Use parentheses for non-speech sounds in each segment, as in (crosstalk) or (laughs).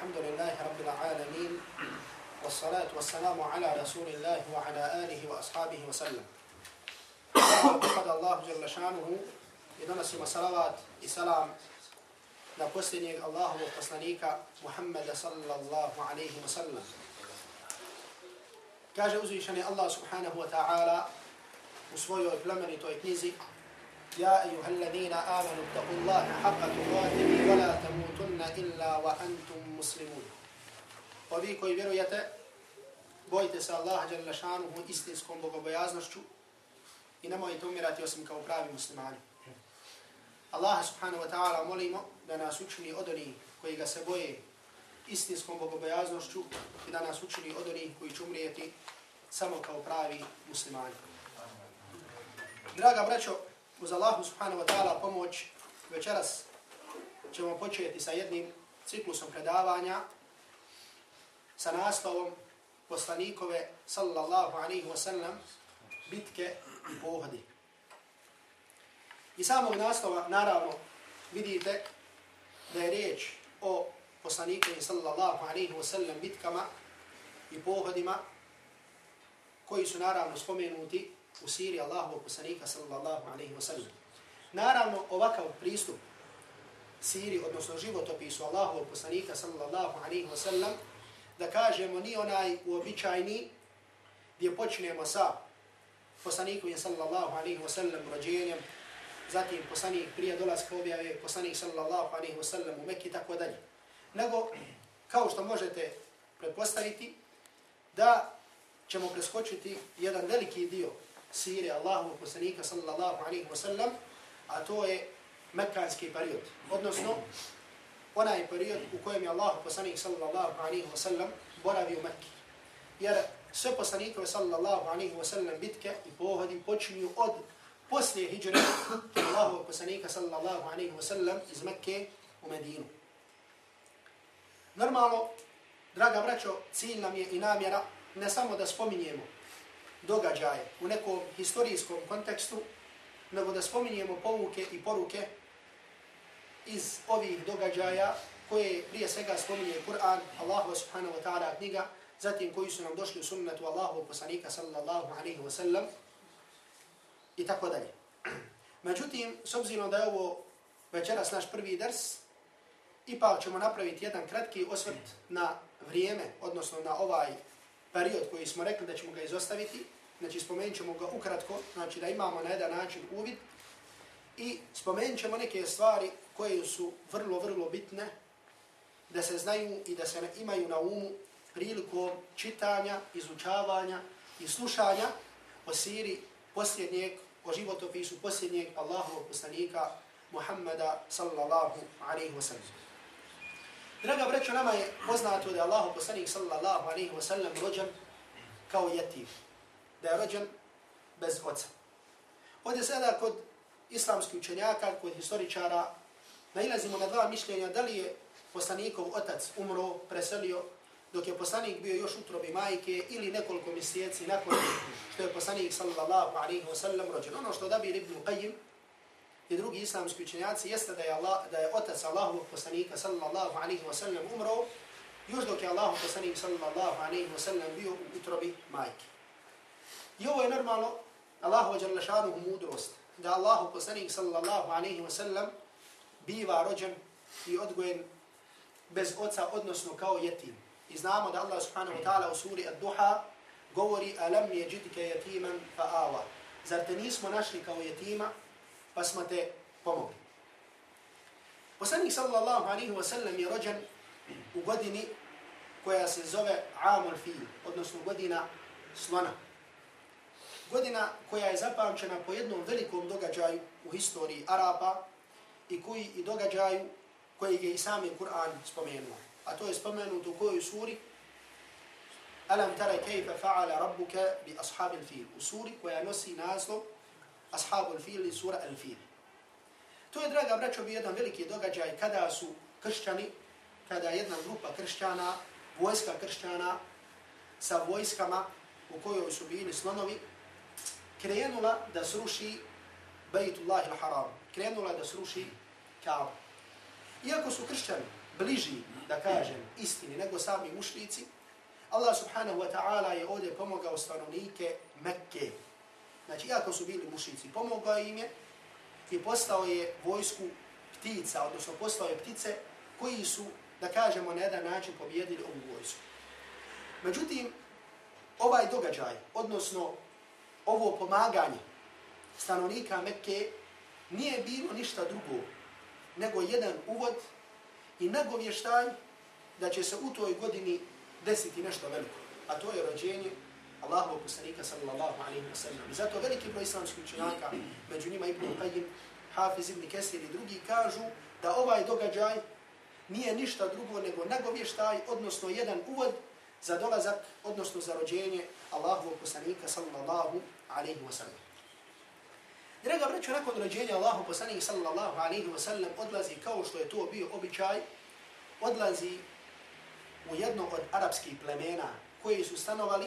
الحمد لله رب العالمين والصلاة والسلام على رسول الله وعلى آله وأصحابه وسلم وقد الله جل شانه إذا نسيم صلوات السلام na posljednjeg Allahovog poslanika Muhammeda sallallahu alaihi wa sallam. Kaže uzvišeni Allah subhanahu wa ta'ala u svojoj plemenitoj knjizi يا أيها الذين آمنوا اتقوا الله حق تقاته ولا تموتن إلا وأنتم مسلمون وفي koji vjerujete bojite se Allah dželle šanuhu istinskom bogobojaznošću i nemojte umirati osim kao pravi muslimani. Allah subhanahu wa ta'ala molimo da nas učini od onih koji ga se boje istinskom bogobojaznošću i da nas učini od onih koji će umrijeti samo kao pravi muslimani. Draga braćo, uz Allahu subhanahu wa ta'ala pomoć večeras ćemo početi sa jednim ciklusom predavanja sa naslovom poslanikove sallallahu alaihi wa sallam bitke i pohodi. I samog naslova, naravno, vidite da je riječ o poslanikovi sallallahu alaihi wa sallam bitkama i pohodima koji su naravno spomenuti u siri Allahovog poslanika sallallahu alaihi wa sallam. Naravno, ovakav pristup siri, odnosno životopisu Allahovog poslanika sallallahu alaihi wa sallam, da kažemo ni onaj uobičajni gdje počnemo sa poslanikovim sallallahu alaihi wa sallam rođenjem, zatim poslanik prije dolaska objave, poslanik sallallahu alaihi wa sallam u Mekki, tako dalje. Nego, kao što možete pretpostaviti, da ćemo preskočiti jedan veliki dio sire Allahu poslanika sallallahu alaihi wa sallam, a to je mekanski period. Odnosno, onaj period u kojem je Allah poslanik sallallahu alaihi wa sallam boravio u Mekki. Jer sve poslanikove sallallahu alaihi wa sallam bitke i pohodi počinju od poslije hijđre Allahovog poslanika sallallahu alaihi wa sallam iz Mekke u Medinu. Normalno, draga braćo, cilj nam je i namjera ne samo da spominjemo događaje u nekom historijskom kontekstu, nego da spominjemo povuke i poruke iz ovih događaja koje prije svega spominje Kur'an, Allahu subhanahu wa ta'ala knjiga, zatim koji su nam došli u sunnetu Allahu poslanika sallallahu alaihi wa sallam i tako dalje. Međutim, s obzirom da je ovo večeras naš prvi ders, ipak ćemo napraviti jedan kratki osvrt na vrijeme, odnosno na ovaj period koji smo rekli da ćemo ga izostaviti, znači spomenut ćemo ga ukratko, znači da imamo na jedan način uvid i spomenut ćemo neke stvari koje su vrlo, vrlo bitne da se znaju i da se imaju na umu prilikom čitanja, izučavanja i slušanja o siri posljednjeg, o životopisu posljednjeg Allahovog poslanika Muhammada sallallahu alaihi wa sallam. Draga braćo, nama je poznato da je Allah poslanik sallallahu alaihi wa sallam rođen kao jetiv. Da je rođen bez oca. Ovdje sada kod islamskih učenjaka, kod historičara, nailazimo na dva mišljenja da li je poslanikov otac umro, preselio, dok je poslanik bio još utrobi majke ili nekoliko mjeseci nakon što je poslanik sallallahu alaihi wa sallam rođen. Ono što odabir Ibn Qayyim i drugi islamski učenjaci jeste da je, Allah, da je otac Allahovog poslanika sallallahu alaihi wa sallam umro, još dok je Allahov poslanik sallallahu alaihi wa sallam bio u utrobi majke. I ovo je normalno Allahova djelašanuhu mudrost, da Allahov poslanik sallallahu alaihi wa sallam biva rođen i odgojen bez oca, odnosno kao jetim. I znamo da Allah subhanahu wa ta'ala u suri Ad-Duha govori alam je jidike jetiman fa awa. Zar te nismo našli kao jetima, pa smo te pomogli. Poslanik sallallahu alaihi wa sallam je rođen u godini koja se zove Amul Fil, odnosno godina slona. Godina koja je zapamćena po jednom velikom događaju u historiji Araba i koji i događaju koji je i sami Kur'an spomenuo. A to je spomenuto u kojoj suri Alam tara kejfa fa'ala rabbuka bi ashabil fil. U suri koja nosi naslov Ashabul fil sura al fil. To je, draga braćo, bio jedan veliki događaj kada su kršćani, kada jedna grupa kršćana, vojska kršćana sa vojskama u kojoj su bili slonovi, krenula da sruši Bejtullah il-Haram. Krenula da sruši Kaaba. Iako su kršćani bliži, da kažem, istini nego sami mušlici, Allah subhanahu wa ta'ala je ovdje pomogao stanovnike Mekke. Znači, iako su bili mušici, pomogao im je i postao je vojsku ptica, odnosno postao je ptice koji su, da kažemo, na jedan način pobjedili ovu vojsku. Međutim, ovaj događaj, odnosno ovo pomaganje stanovnika Mekke, nije bilo ništa drugo nego jedan uvod i nagovještaj da će se u toj godini desiti nešto veliko, a to je rođenje Allahov poslanika sallallahu alaihi wa sallam. I zato veliki broj islamskih učenjaka, među njima Ibn Qayyim, Hafiz ibn Kesir i drugi, kažu da ovaj događaj nije ništa drugo nego nagovještaj, odnosno jedan uvod za dolazak, odnosno za rođenje Allahovog poslanika sallallahu alaihi wa sallam. Draga braću, nakon rođenja Allahu poslanik sallallahu alaihi wa sallam odlazi kao što je to bio običaj, odlazi u jedno od arapskih plemena koji su stanovali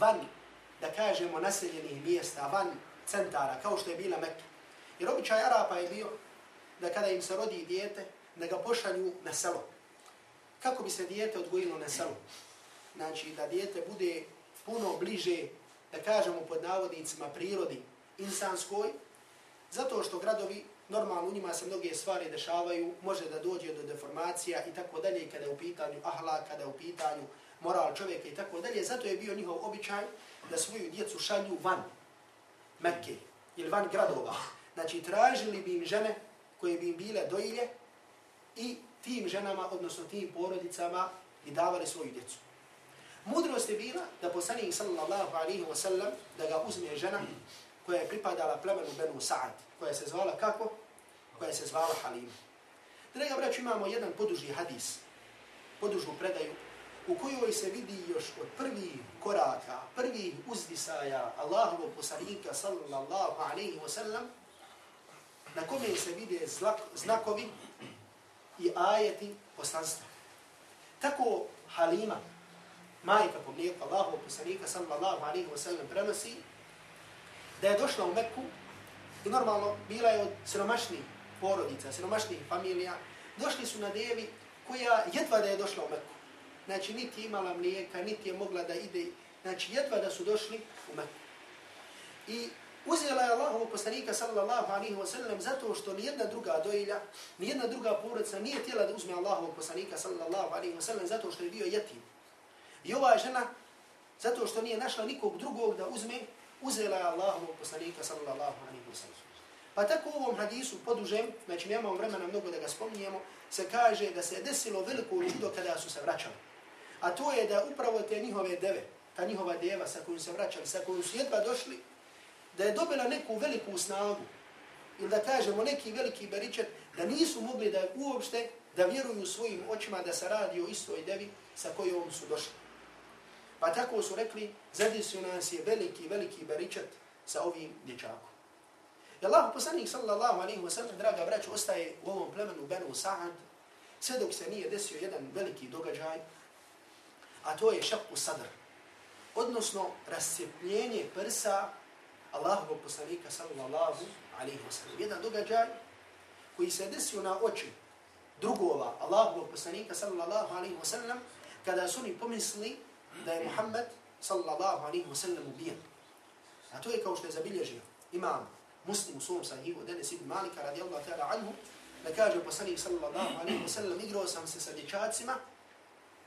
van, da kažemo, naseljenih mjesta, van centara, kao što je bila Mekka. Jer običaj Arapa je bio da kada im se rodi dijete, da ga pošalju na selo. Kako bi se dijete odgojilo na selo? Znači, da dijete bude puno bliže, da kažemo pod navodnicima, prirodi insanskoj, zato što gradovi, normalno u njima se mnoge stvari dešavaju, može da dođe do deformacija i tako dalje, kada je u pitanju ahla, kada je u pitanju moral čovjeka i tako dalje, zato je bio njihov običaj da svoju djecu šalju van Mekke ili van gradova. (laughs) Znači, tražili bi im žene koje bi im bile dojilje i tim ženama, odnosno tim porodicama, i davali svoju djecu. Mudrost je bila da poslanik sallallahu alaihi wa sallam da ga uzme žena koja je pripadala plemenu Benu Sa'ad, koja se zvala kako? Koja se zvala Halima. Draga braću, imamo jedan poduži hadis, podužnu predaju, u kojoj se vidi još od prvih koraka, prvih uzdisaja Allahovog poslanika sallallahu alaihi wa sallam, na kome se vide znakovi i ajeti poslanstva. Tako Halima, majka po mlijeku Allahovog poslanika sallallahu alaihi wa sallam prenosi da je došla u Mekku i normalno bila je od siromašnih porodica, siromašnih familija, došli su na devi koja jedva da je došla u Mekku. Znači, niti imala mlijeka, niti je mogla da ide, znači, jedva da su došli u Meku. I uzela je Allahovog poslanika sallallahu alaihi wa sallam zato što nijedna druga dojilja, nijedna druga porodica nije htjela da uzme Allahovog poslanika sallallahu alaihi wa sallam zato što je bio jetim. I ova žena, zato što nije našla nikog drugog da uzme, uzela je Allahovog poslanika sallallahu alaihi wa sallam. Pa tako u ovom hadisu podužem, znači nemamo vremena mnogo da ga spominjemo, se kaže da se desilo veliko ludo kada su se vraćali. A to je da upravo te njihove deve, ta njihova deva sa kojom se vraćali, sa kojom su jedva došli, da je dobila neku veliku snagu, ili da kažemo neki veliki beričet, da nisu mogli da uopšte da vjeruju svojim očima da se radi o istoj devi sa kojom su došli. Pa tako su rekli, zadesio nas je veliki, veliki beričet sa ovim dječakom. I Allah poslanik sallallahu alaihi wa sallam, draga braću, ostaje u ovom plemenu Benu Sa'ad, sve dok se nije desio jedan veliki događaj, a to je šapu sadr, odnosno rascijepljenje prsa Allahovog poslanika sallallahu alaihi wa sallam. Jedan događaj koji se desio na oči drugova Allahovog poslanika sallallahu alaihi wa sallam, kada su oni pomisli da je Muhammed sallallahu alaihi wa sallam ubijen. A to je kao što je zabilježio imam muslim u svom sahihu, Denis ibn Malika radijallahu ta'ala anhu, da kaže poslanik sallallahu alaihi wa sallam, igrao sam se sa dječacima,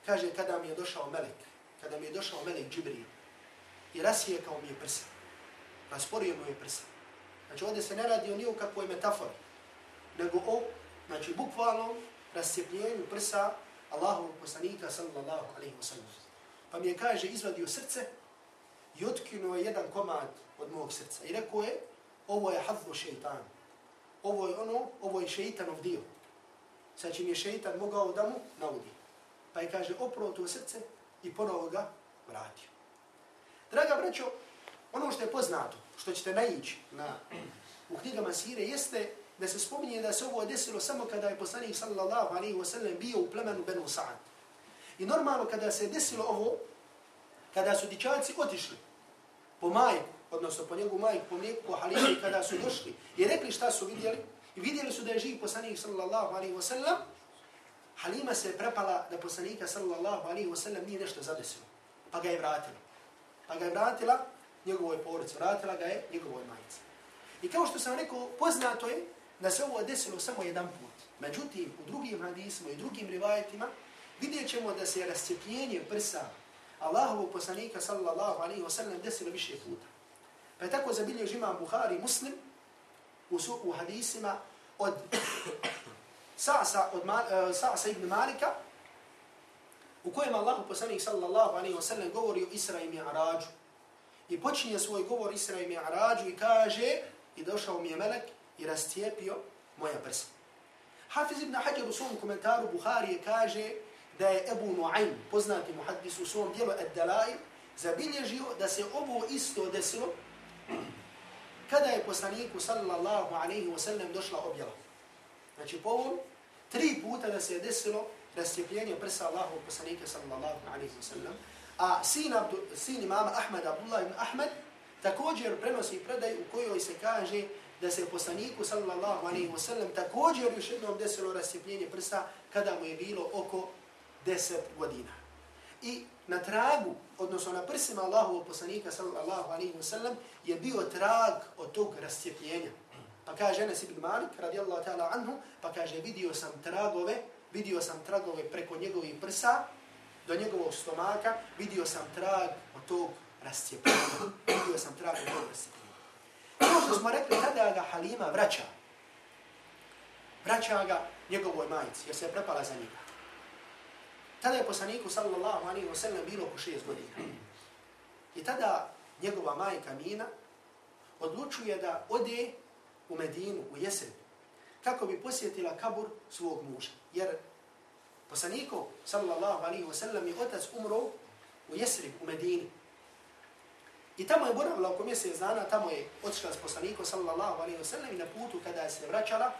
kaže kada mi je došao melek, kada mi je došao melek Džibril i rasijekao mi je prsa, rasporio mu je prsa. Znači ovdje se ne radi o niju kakvoj metafori, nego o, znači bukvalno rascijepljenju prsa Allahovog poslanika sallallahu alaihi wa sallam. Pa mi je kaže izvadio srce i otkinuo je jedan komad od mog srca. I rekao je, ovo je hadlo šeitan. Ovo je ono, ovo je šeitanov dio. Sad mi je šeitan mogao da mu naudi. Pa je kaže, oprao to srce i ponovo ga vratio. Draga braćo, ono što je poznato, što ćete naići na, u knjigama Sire, jeste da se spominje da se ovo desilo samo kada je poslanik sallallahu alaihi wa sallam bio u plemenu Benu Sa'ad. I normalno kada se desilo ovo, kada su dičaci otišli po majku, odnosno po njegu majku, po mlijeku, po halifi, kada su došli i rekli šta su vidjeli, i vidjeli su da je živ poslanik sallallahu alaihi wa sallam, Halima se prepala da poslanika sallallahu alaihi wa sallam nije nešto zadesilo. Pa ga je vratila. Pa ga je vratila njegovoj porodici. Vratila ga je njegovoj majici. I kao što sam rekao, poznato je da se ovo desilo samo jedan put. Međutim, u drugim hadisima i drugim rivajetima vidjet ćemo da se rascijepljenje prsa Allahovog poslanika sallallahu alaihi wa sallam desilo više puta. Pa je tako zabilježi imam Buhari muslim u, su, u hadisima od Sa'sa, od Ma, uh, Sa'sa ibn Malika u kojem Allahu poslanik sallallahu alaihi wa sallam govori o Isra i Mi'arađu. I počinje svoj govor Isra i Mi'arađu i kaže i došao mi je melek i rastijepio moja prsa. Hafiz ibn Hajar u svom komentaru Buharije kaže da je Ebu Nu'aym, poznati muhaddis u svom dijelu Ad-Dalaj, zabilježio da se ovo isto desilo kada je poslaniku sallallahu alaihi wa sallam došla objava. Znači po ovom, tri puta da se je desilo rascijepljenje prsa Allahovog poslanika sallallahu alaihi wa sallam, a sin, Abdu, sin imama Ahmed, Abdullah ibn Ahmed, također prenosi predaj u kojoj se kaže da se poslaniku sallallahu alaihi wa sallam također još jednom desilo rascijepljenje prsa kada mu je bilo oko 10 godina. I na tragu, odnosno na prsima Allahovog poslanika sallallahu alaihi wa sallam je bio trag od tog rascijepljenja. Pa kaže Enes ibn Malik radijallahu ta'ala anhu, pa kaže vidio sam tragove, vidio sam tragove preko njegovih prsa do njegovog stomaka, vidio sam trag od tog rascijepljenja. (clears throat) Vidio sam trag od tog rascijepljenja. Ono što smo rekli, kada ga Halima vraća, vraća ga njegovoj majici, jer se je prepala za njega. Tada je poslaniku sallallahu alaihi wa sallam bilo oko šest godina. I tada njegova majka Mina odlučuje da ode u Medinu, u Jesen, kako bi posjetila kabur svog muža. Jer poslaniku sallallahu alaihi wasallam, je otac umro u Jesrib, u Medini. I tamo je boravila oko mjesec dana, tamo je otišla s poslanikom sallallahu alaihi wasallam, i na putu kada je se vraćala,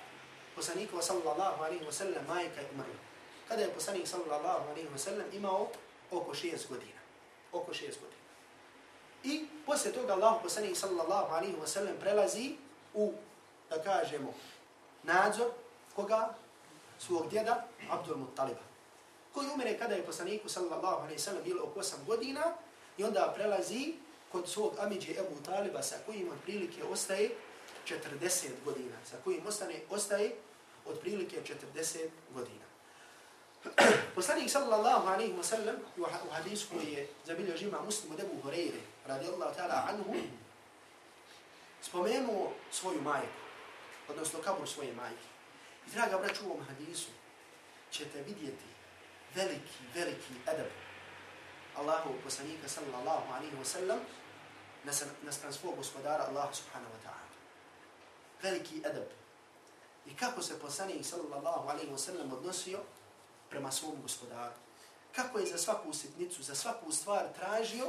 poslaniku sallallahu alaihi wasallam, majka je umrla kada je poslanik sallallahu alaihi wasallam, imao oko šest godina. Oko šest godina. I poslije toga Allah poslanik sallallahu alaihi wasallam prelazi u, da kažemo, nadzor koga? Svog djeda Abdul Muttaliba. Koji umire kada je poslaniku sallallahu alaihi sallam bilo oko 8 godina i onda prelazi kod svog amidže Ebu Taliba sa kojim od prilike ostaje 40 godina. Sa kojim ostane, ostaje od prilike 40 godina. (clears throat) Poslanik sallallahu alaihi wa sallam u hadisu koji je zabilio žima muslimu debu Horeire radijallahu ta'ala anhu spomenuo svoju majku, odnosno kabur svoje majke. I draga braću u ovom hadisu ćete vidjeti veliki, veliki edab Allahu poslanika sallallahu alaihi wa sallam naspram svog gospodara Allahu subhanahu wa ta'ala. Veliki edab. I kako se poslanik sallallahu alaihi wa sallam odnosio prema svom gospodaru. Kako je za svaku sitnicu, za svaku stvar tražio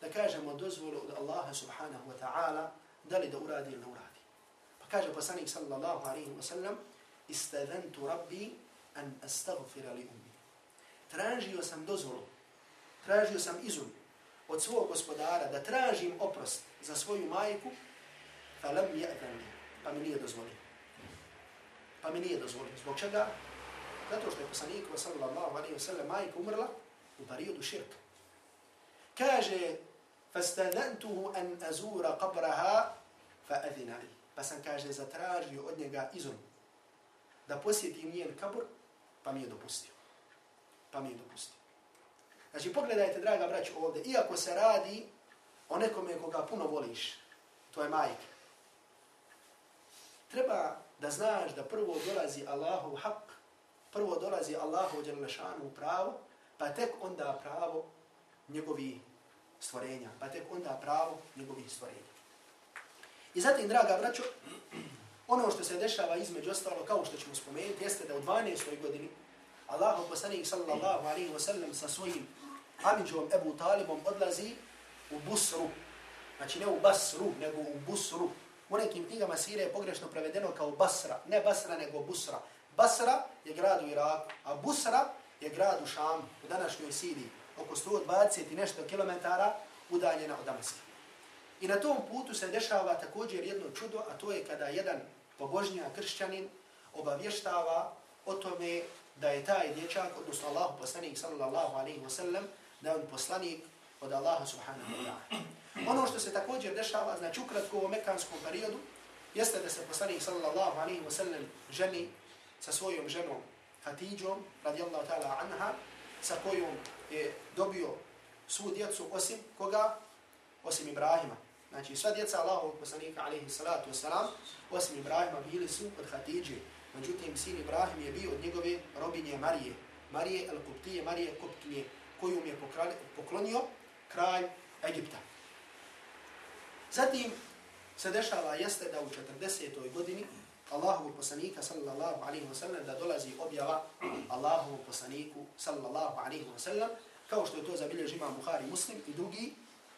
da kažemo dozvolu od Allaha subhanahu wa ta'ala da li da uradi ili ne uradi. Kaže poslanik sallallahu alaihi wa sallam istadhantu rabbi an astaghfira li ummi. Tražio sam dozvolu, tražio sam izum od svog gospodara da tražim oprost za svoju majku fa lam ja'dan pa mi nije dozvolio. Pa mi nije dozvolio. Zbog čega? Zato što je poslanik sallallahu alaihi wa sallam majka umrla u periodu širka. Kaže, an azura qabraha fa adhina li. Pa sam kaže, zatražio od njega izum da posjetim njen kabur, pa mi je dopustio. Pa mi je dopustio. Znači, pogledajte, draga braću, ovdje, iako se radi o nekome koga puno voliš, to je majka. Treba da znaš da prvo dolazi Allahu hak, prvo dolazi Allahu u pravo, pa tek onda pravo njegovi stvorenja, pa tek onda pravo njegovih stvorenja. I zatim, draga braćo, ono što se dešava između ostalo, kao što ćemo spomenuti, jeste da u 12. godini Allah poslanik sallallahu alaihi wa sallam sa svojim amidžom Ebu Talibom odlazi u Busru, znači ne u Basru, nego u Busru. U nekim knjigama sire je pogrešno prevedeno kao Basra, ne Basra, nego Busra. Basra je grad u Iraku, a Busra je grad u Šamu, u današnjoj Siriji, oko 120 i nešto kilometara udaljena od Damaska. I na tom putu se dešava također jedno čudo, a to je kada jedan pobožnija kršćanin obavještava o tome da je taj dječak, odnosno Allah poslanik sallallahu alaihi wa sallam, da je on poslanik od Allaha subhanahu wa ta'ala. Ono što se također dešava, znači ukratko u mekanskom periodu, jeste da se poslanik sallallahu alaihi wa sallam ženi sa svojom ženom Hatidžom, radijallahu ta'ala anha, sa kojom je dobio svu djecu osim koga? Osim Ibrahima. Znači sva djeca Allahovog poslanika alaihi salatu wasalam, osim Ibrahima bili su od Hatidže. Međutim, sin Ibrahim je bio od njegove robinje Marije. Marije el-Koptije, Marije Koptije, koju je poklonio kralj Egipta. Zatim se dešava jeste da u 40. godini Allahovog poslanika sallallahu alaihi wasallam da dolazi objava Allahovog poslaniku sallallahu alaihi wasallam kao što je to zabilježi imam muslim i drugi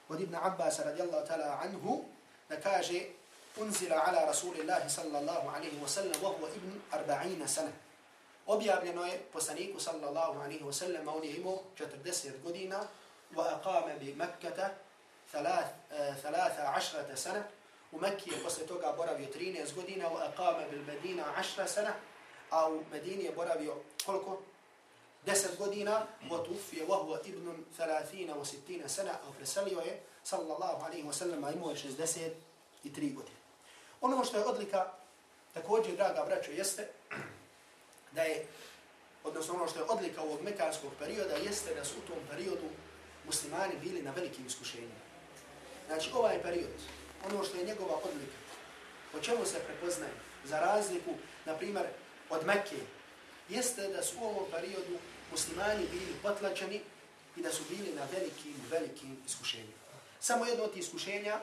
od Ibn Abbas radijallahu ta'ala anhu da kaže unzila ala rasulillahi sallallahu alaihi wa sallam wa huwa ibn arba'ina sana. Objavljeno je poslaniku sallallahu alaihi wa sallam, on je imao 40 godina wa aqama bi thalatha ašrata sana. U Mekki je posle toga boravio 13 godina wa aqama bil Medina ašra sana, a u Medini je boravio koliko? 10 godina, وَتُوفِيَ وَهُوَ wa ثَلَاثِينَ ibn 30 wa 60 sana, a preselio je sallallahu alaihi wa sallam, a imao je 63 godine. Ono što je odlika, također, draga braćo, jeste da je, odnosno ono što je odlika ovog mekanskog perioda, jeste da su u tom periodu muslimani bili na velikim iskušenjima. Znači, ovaj period, ono što je njegova odlika, po čemu se prepoznaje, za razliku, na primjer, od Mekke, jeste da su u ovom periodu muslimani bili potlačeni i da su bili na velikim, velikim iskušenjima. Samo jedno od iskušenja,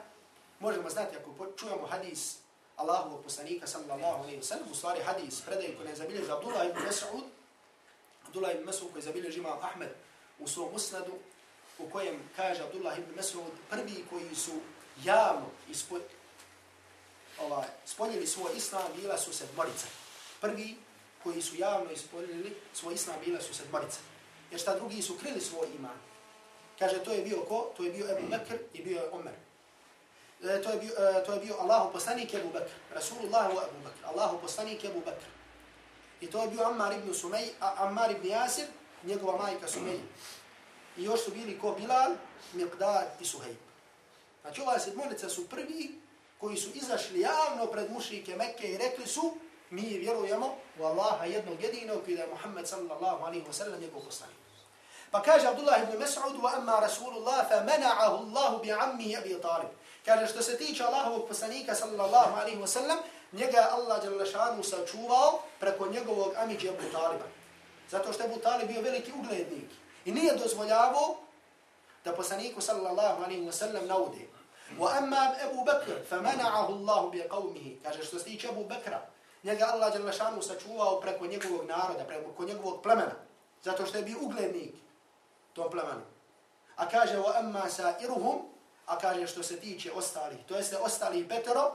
možemo znati ako čujemo hadis Allahovog poslanika sallallahu alaihi wa sallam, u stvari hadis predaj koji je zabilježi Abdullah ibn Mas'ud, Abdullah ibn Mas'ud koji je zabilježi Imam Ahmed u svom usnadu, u kojem kaže Abdullah ibn Mas'ud, prvi koji su javno ispo, ovaj, spoljili svoj islam, bila su sedmorica. Prvi koji su javno ispoljili svoj islam, bila su sedmorica. Jer šta drugi su krili svoj iman. Kaže, to je bio ko? To je bio Ebu Bekr i bio je Omer. E, to je bio, e, to je bio Allahu poslanik Ebu Bekr. Rasulullah u Abu Bakr. Allahu poslanik Ebu Bakr. I to je bio Ammar ibn Sumej, Ammar ibn Yasir, njegova majka Sumej. I još su bili ko Bilal, Miqdar i Suhejb. Znači ova sedmorica su prvi koji su izašli javno pred mušike Mekke i rekli su mi vjerujemo u Allaha jednog jedinog i da je Muhammed sallallahu alaihi wa sallam njegov poslanik. Pa kaže Abdullah ibn Mas'ud wa amma Rasulullah fa mana'ahu Allahu bi ammi Abi Talib. Kaže što se tiče Allahovog poslanika sallallahu alaihi wa sallam, njega Allah dželle sačuvao preko njegovog amiđa Abu Taliba. Zato što je Abu Talib bio veliki uglednik i nije dozvoljavao da poslaniku sallallahu alaihi wa sallam naude. Wa amma Abu Bakr fa mana'ahu Allahu bi qawmihi. Kaže što se tiče Abu Bakra, njega Allah dželle sačuvao preko njegovog naroda, preko njegovog plemena. Zato što je bio uglednik tom plemenu. A kaže wa amma sa'iruhum a kaže što se tiče ostalih, to jeste ostalih petero,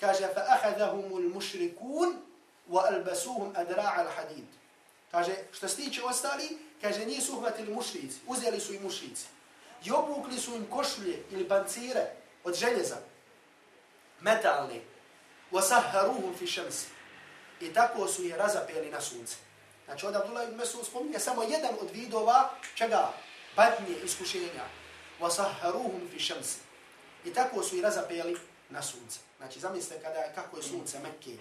kaže fa ahadahumul mushrikun wa albasuhum adra'a al-hadid. Kaže što se tiče ostali, kaže nisu uhvatili mušrici, uzeli su i mušrici. I obukli su im košulje ili pancire od željeza, metalne, wa sahharuhum fi shams. I tako su je razapeli na sunce. Znači od Abdullah ibn Mesud spominje samo jedan od vidova čega? Patnje, iskušenja وَسَحَرُوهُمْ fi شَمْسِ I tako su i razapeli na sunce. Znači zamislite kada kako je sunce Mekke.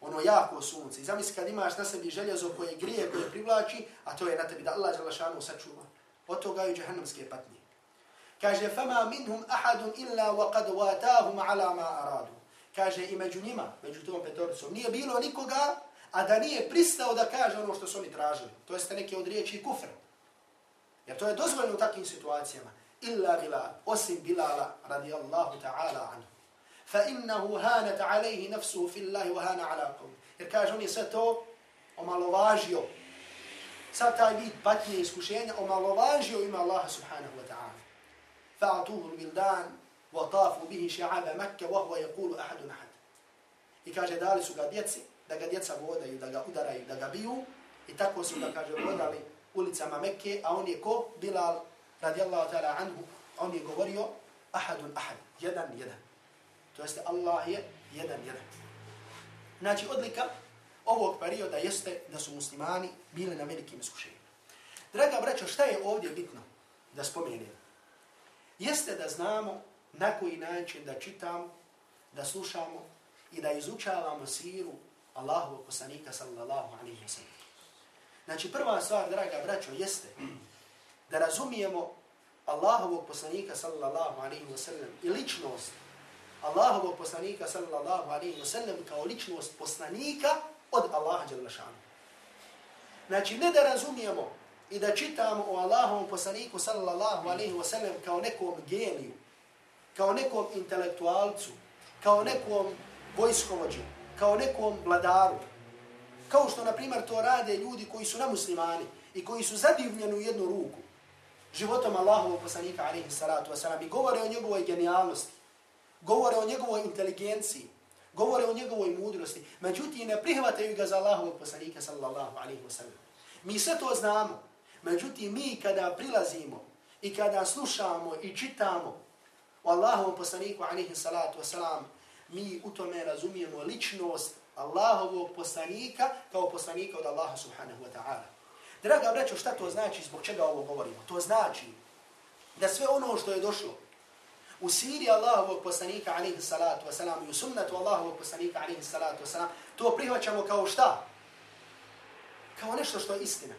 Ono jako sunce. I zamislite kad imaš na sebi željezo koje grije, koje privlači, a to je na tebi da Allah Đalašanu sačuva. Od toga je džahannamske patnje. Kaže fama minhum ahadun illa وَقَدْ وَاتَاهُمْ watahum ala ma. Kaže i među njima, među tom petoricom, nije bilo nikoga, a da nije pristao da kaže ono što su oni tražili. To jeste neke od riječi kufr. Jer to je dozvoljeno u takvim situacijama. Illa Bilal, osim Bilala radijallahu ta'ala anhu. Fa innahu hanat alaihi nafsuhu fillahi wa hana ala qawmi. Jer kaže, on je sve to omalovažio. Sad taj vid patnje iskušenja omalovažio ima Allaha subhanahu wa ta'ala. Fa'atuhu l-bildan wa به شعاب ši'aba وهو يقول huwa yakulu. I kaže, dali su ga djeci, da ga djeca vodaju, da ga udaraju, da ga biju. I tako su ga, kaže, vodali ulicama Mekke, a on je ko? Bilal radijallahu ta'ala anhu, on je govorio ahadun ahad, jedan, jedan. To jeste Allah je jedan, jedan. Znači odlika ovog perioda jeste da su muslimani bili na velikim iskušenjima. Draga braćo, šta je ovdje bitno da spomenem? Jeste da znamo na koji način da čitamo, da slušamo i da izučavamo siru Allahu poslanika sallallahu alaihi wa sallam. Znači prva stvar, draga braćo, jeste da razumijemo Allahovog poslanika sallallahu alaihi wa sallam i ličnost Allahovog poslanika sallallahu alaihi wa sallam kao ličnost poslanika od Allaha Đalešanu. Znači ne da razumijemo i da čitamo o Allahovom poslaniku sallallahu alaihi wa sallam kao nekom geniju, kao nekom intelektualcu, kao nekom vojskovođu, kao nekom vladaru. Kao što, na primjer, to rade ljudi koji su namuslimani i koji su zadivljeni u jednu ruku životom Allahovog poslanika, alaihi salatu wasalam, i govore o njegovoj genijalnosti, govore o njegovoj inteligenciji, govore o njegovoj mudrosti, međutim ne prihvataju ga za Allahovog poslanika, sallallahu alaihi wasalam. Mi sve to znamo, međutim mi kada prilazimo i kada slušamo i čitamo u Allahovom poslaniku, alihi salatu wasalam, mi u tome razumijemo ličnost Allahovog poslanika kao poslanika od Allaha subhanahu wa ta'ala. Draga braćo, šta to znači, zbog čega ovo govorimo? To znači da sve ono što je došlo u siri Allahovog poslanika, alaihi salatu wasalam, i u sunnatu Allahovog poslanika, alaihi salatu wasalam, to prihvaćamo kao šta? Kao nešto što je istina.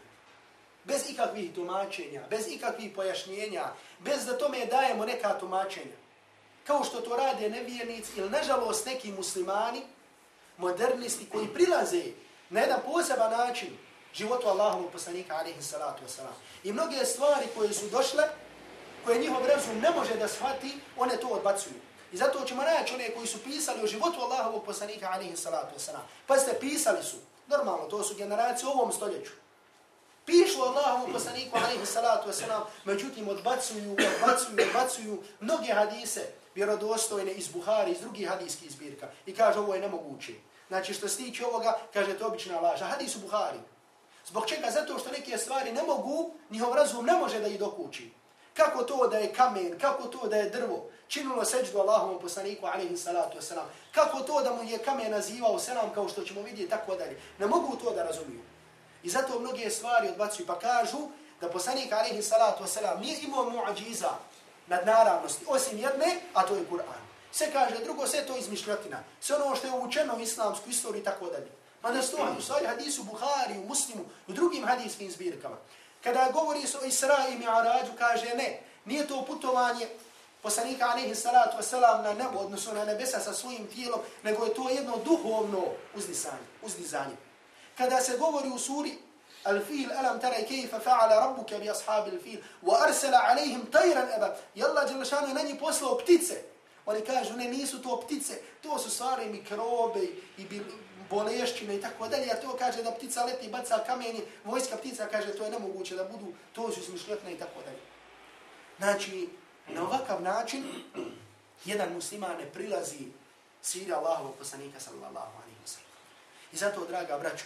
Bez ikakvih tumačenja, bez ikakvih pojašnjenja, bez da tome dajemo neka tumačenja. Kao što to rade nevjernici ili, nažalost, neki muslimani, modernisti koji prilaze na jedan poseban način životu Allahovog poslanika alaihi salatu wasalam. I mnoge stvari koje su došle, koje njihov razum ne može da shvati, one to odbacuju. I zato ćemo naći one koji su pisali o životu Allahovog poslanika alaihi salatu wasalam. Pa ste pisali su, normalno, to su generacije u ovom stoljeću. Pišu Allahovu poslaniku alaihi salatu wasalam, međutim odbacuju, odbacuju, odbacuju mnoge hadise, vjerodostojne iz Buhari, iz drugih hadijskih zbirka. I kaže ovo je nemoguće. Znači što se tiče ovoga, kaže to obična laža. Hadis u Buhari. Zbog čega? Zato što neke stvari ne mogu, njihov razum ne može da ih dokući. Kako to da je kamen, kako to da je drvo, činilo seđu Allahovom poslaniku alaihi salatu wasalam. Kako to da mu je kamen nazivao selam kao što ćemo vidjeti tako dalje. Ne mogu to da razumiju. I zato mnoge stvari odbacuju pa kažu da poslanik alaihi salatu wasalam nije imao muadžiza nad naravnosti, osim jedne, a to je Kur'an. Sve kaže drugo, sve to izmišljotina. Sve ono što je uvučeno u islamsku istoriju i tako dalje. Ma da sto u svoj hadisu Buhari, u Muslimu, u drugim hadijskim zbirkama. Kada govori se o Isra i Mi'arađu, kaže ne, nije to putovanje poslanika alaihi salatu wasalam na nebo, odnosno na nebesa sa svojim tijelom, nego je to jedno duhovno uzdizanje. uzdizanje kada se govori u suri Al-fil, alam tara kejfa fa'ala rabbuke bi ashabi al-fil, wa arsela alaihim tajran eba. I Allah je na njih poslao ptice. Oni kažu, ne, nisu to ptice, to su stvari mikrobe i bolešćine i tako dalje. A to kaže da ptica leti i baca kamenje, vojska ptica kaže, to je nemoguće da budu, to su smišljetne i tako dalje. Znači, na ovakav način, jedan musliman ne prilazi svira Allahovog poslanika, sallallahu alaihi wa sallam. I zato, draga braćo,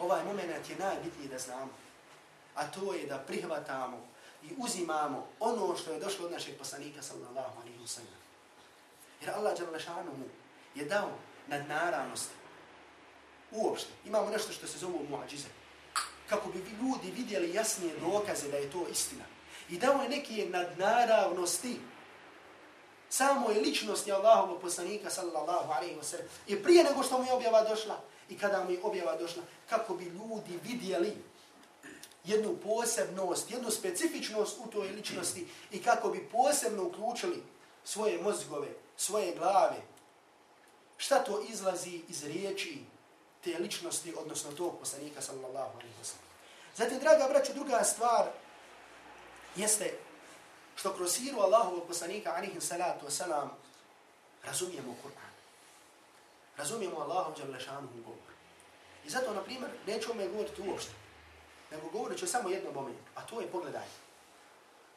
ovaj moment je najbitniji da znamo. A to je da prihvatamo i uzimamo ono što je došlo od našeg poslanika sallallahu alaihi wa sallam. Jer Allah Đalešanuhu je dao nadnaravnosti. Uopšte, imamo nešto što se zove muadžize. Kako bi ljudi vidjeli jasnije dokaze da je to istina. I dao je neke nadnaravnosti samo je ličnosti Allahovog poslanika sallallahu alaihi wa sallam. I prije nego što mu je objava došla, i kada mu je objava došla, kako bi ljudi vidjeli jednu posebnost, jednu specifičnost u toj ličnosti i kako bi posebno uključili svoje mozgove, svoje glave. Šta to izlazi iz riječi te ličnosti, odnosno tog poslanika sallallahu alaihi wa sallam. Zatim, draga braću, druga stvar jeste što kroz siru Allahovog poslanika alaihi salatu wa salam razumijemo Kur'an. Razumijemo Allahom Đalešanuhu govor. I zato, na primjer, neću me govoriti uopšte, nego govorit ću samo jedno momentu, a to je pogledaj.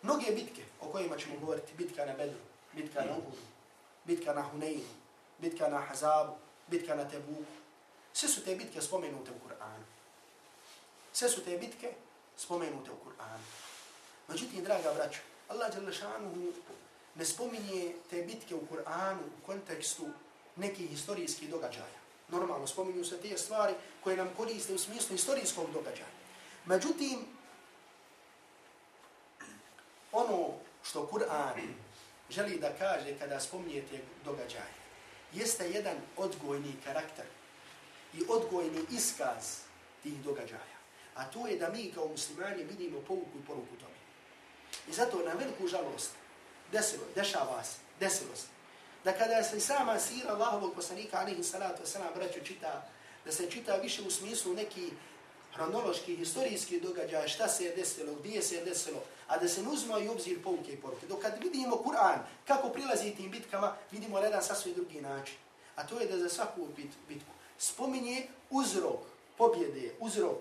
Mnoge bitke o kojima ćemo govoriti, bitka na Bedru, bitka na Uhudu, bitka na Huneinu, bitka na Hazabu, bitka na Tebuku. Sve su te bitke spomenute u Kur'anu. Sve su te bitke spomenute u Kur'anu. Međutim, draga braćo, Allah Đalešanuhu ne spominje te bitke u Kur'anu u kontekstu nekih historijskih događaja. Normalno, spominju se te stvari koje nam koriste u smislu historijskog događaja. Međutim, ono što Kur'an želi da kaže kada spominjete događaje, jeste jedan odgojni karakter i odgojni iskaz tih događaja. A to je da mi kao muslimani vidimo pouku i poruku tome. I zato na veliku žalost desilo, dešava se, desilo se, da kada se sama sira Allahovog poslanika, alihi salatu wasalam, braću čita, da se čita više u smislu neki hronološki, historijski događaj, šta se je desilo, gdje se je desilo, a da se ne uzma i obzir pouke i poruke. Dok kad vidimo Kur'an, kako prilazi tim bitkama, vidimo na jedan sasvim drugi način. A to je da za svaku bit, bitku spominje uzrok pobjede, uzrok,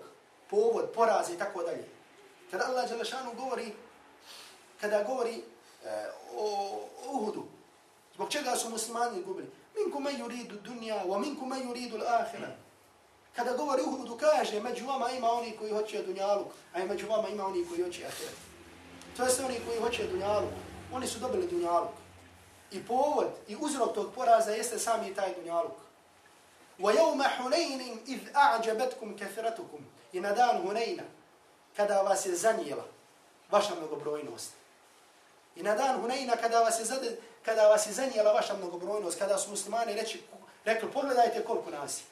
povod, poraze i tako dalje. Kada Allah Đelešanu govori, kada govori e, o Uhudu, zbog čega su muslimani gubili? Minku me yuridu dunja, wa minku me yuridu l'akhira. Kada govori Uhudu, kaže, među vama ima oni koji hoće dunjaluk, a među vama ima oni koji hoće ahiret. To jeste oni koji hoće dunjaluk. Oni su dobili dunjaluk. I povod i uzrok tog poraza jeste sami taj dunjaluk. Wa yawma Hunayn id a'jabatkum kathratukum. I na dan Hunayna kada vas je zanijela vaša mnogobrojnost. I na dan Hunayna kada vas je zade, kada vas je zanijela vaša mnogobrojnost, kada su muslimani reči, rekli pogledajte koliko nas je.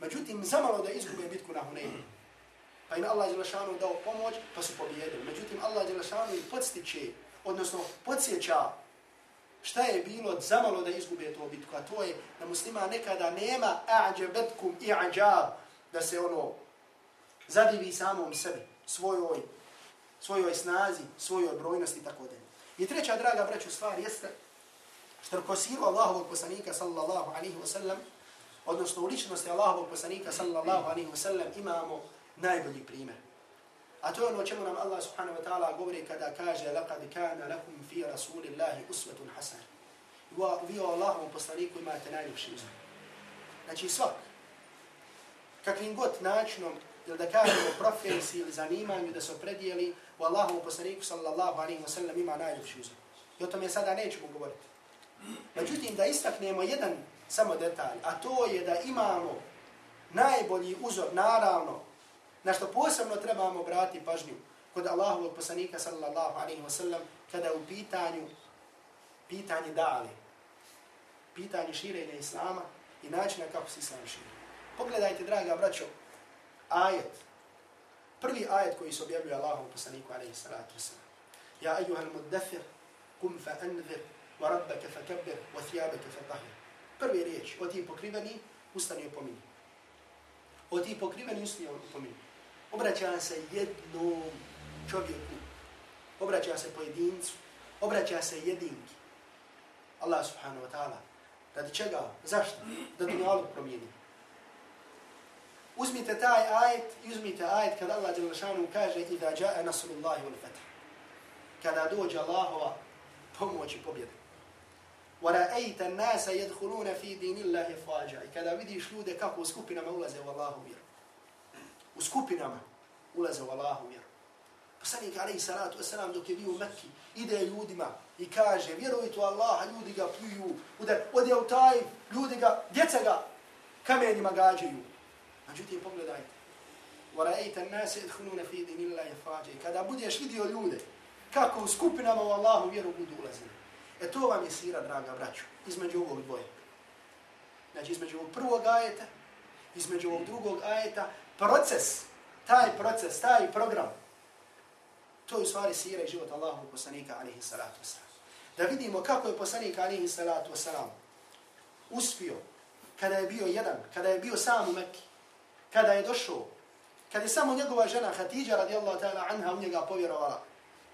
Međutim, zamalo da izgube bitku na Hunaynu. Pa im Allah Đelešanu dao pomoć, pa su pobjedili. Međutim, Allah Đelešanu ih podstiče, odnosno podsjeća šta je bilo zamalo da izgube to bitku, a to je da muslima nekada nema a'đabetkum i'đab, da se ono zadivi samom sebi, svojoj, svojoj snazi, svojoj brojnosti i tako dalje. I treća, draga braću, stvar jeste što ko silu Allahovog poslanika sallallahu alaihi wa sallam, odnosno u ličnosti Allahovog poslanika sallallahu alaihi wa sallam imamo najbolji primjer. A to je ono čemu nam Allah subhanahu wa ta'ala govori kada kaže لَقَدْ كَانَ لَكُمْ فِي رَسُولِ اللَّهِ أُسْوَةٌ حَسَنَ Vi o Allahovom poslaniku imate najljepši uzor. Znači svak, kakvim god načinom, ili da kažemo profesiji ili zanimanju, da se opredijeli, u Allahovom poslaniku sallallahu alaihi wa sallam ima najljepši uzor. I o tome sada nećemo govoriti. Međutim, da istaknemo jedan samo detalj, a to je da imamo najbolji uzor, naravno, na što posebno trebamo brati pažnju kod Allahovog poslanika sallallahu alaihi wa sallam, kada u pitanju, pitanje dali, pitanje širenja Islama i načina kako se Islam širi. Pogledajte, draga braćo, ajet, prvi ajet koji se objavljuje Allahovom poslaniku alaihi salatu wa sallam. Ja ejuhal muddafir, kum fa anvir, وَرَبَّكَ فَكَبِّرْ وَثِيَابَكَ kabbir, wa. Prvi riječ, o ti pokriveni, ustani opomini. O ti pokriveni, ustani opomini. obraća se jednom čovjeku, obraća se pojedincu, obraća se jedinki. Allah subhanahu wa ta'ala. Radi čega? Zašto? Da dunjalog promijeni. Uzmite taj ajet i uzmite ajet kada Allah Đelešanu kaže Ida jae nasrullahi wal fatah. Kada dođe Allahova pomoć i pobjeda. وَرَأَيْتَ النَّاسَ يَدْخُلُونَ فِي دِينِ اللَّهِ فَاجَعِ Kada vidiš ljude kako u skupinama ulaze u Allahu vjeru u skupinama ulaze u Allahu vjeru. Poslanik alaihi salatu wasalam dok je bio u Mekki, ide ljudima i kaže, vjerujte u Allaha, ljudi ga pljuju, ode u taj, ljudi ga, djeca ga kamenima gađaju. Međutim, pogledajte. وَرَأَيْتَ النَّاسِ اِدْخُنُونَ فِي دِنِ اللَّهِ فَاجَ Kada budeš vidio ljude, kako u skupinama u Allahu vjeru budu ulazili. E to vam je sira, draga braću, između ovog dvoje. Znači, između ovog prvog ajeta, između ovog drugog ajeta, proces, taj proces, taj program, to je u stvari sira i život Allahu poslanika alihi salatu wasalam. Da vidimo kako je poslanik alihi salatu wasalam uspio kada je bio jedan, kada je bio sam u Mekki, kada je došao, kada je samo njegova žena Hatidja radijallahu ta'ala anha u njega povjerovala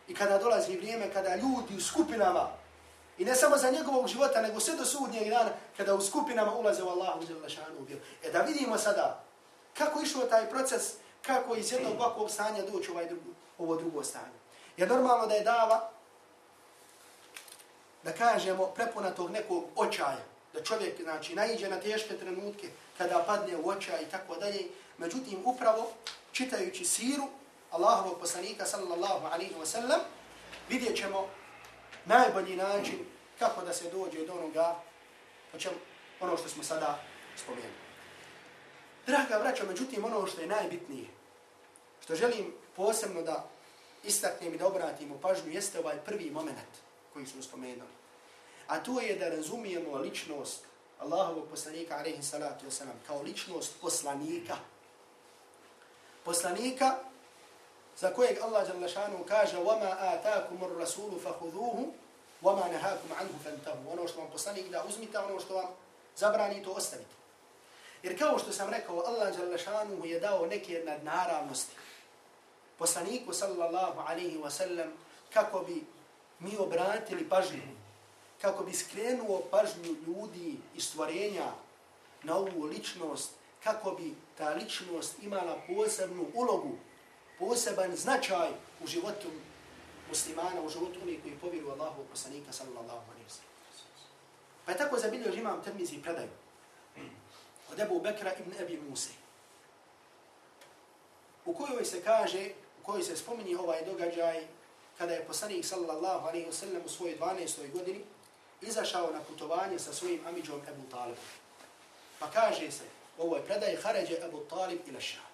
i kada dolazi vrijeme kada ljudi u skupinama I ne samo za njegovog života, nego sve do sudnjeg dana, kada u skupinama ulaze u Allahu za šanu E da vidimo sada Kako išao taj proces, kako iz jednog ovakvog stanja doći ovaj drugo, ovo drugo stanje. Je normalno da je dava, da kažemo, prepuna tog nekog očaja, da čovjek znači, naiđe na teške trenutke kada padne u očaj i tako dalje. Međutim, upravo čitajući siru Allahovog poslanika sallallahu alaihi wa sallam, vidjet ćemo najbolji način kako da se dođe do onoga, o čem, ono što smo sada spomenuli. Draga braćo, međutim, ono što je najbitnije, što želim posebno da istaknem i da obratimo pažnju, jeste ovaj prvi moment koji smo spomenuli. A to je da razumijemo ličnost Allahovog poslanika, alaihi salatu wasalam, kao ličnost poslanika. Poslanika za kojeg Allah Đalešanu kaže وَمَا آتَاكُمُ الرَّسُولُ فَهُذُوهُ وَمَا نَهَاكُمْ عَنْهُ فَانْتَهُ Ono što vam poslanik da uzmite, ono što vam zabrani, to ostavite. Jer kao što sam rekao, Allah Đalešanu je dao neke nadnaravnosti poslaniku sallallahu alaihi wa sallam kako bi mi obratili pažnju, kako bi skrenuo pažnju ljudi i stvorenja na ovu ličnost, kako bi ta ličnost imala posebnu ulogu, poseban značaj u životu muslimana, u životu onih koji povjeru Allahu poslanika sallallahu alaihi wa sallam. Pa je tako zabilio imam termizi predaju od Ebu Bekra ibn Ebi Musa. U kojoj se kaže, u kojoj se spominje ovaj događaj kada je poslanik sallallahu alaihi wa sallam u svojoj 12. godini izašao na putovanje sa svojim amidžom Ebu Talibom. Pa kaže se, ovo je predaj haređe Ebu Talib ila Šam.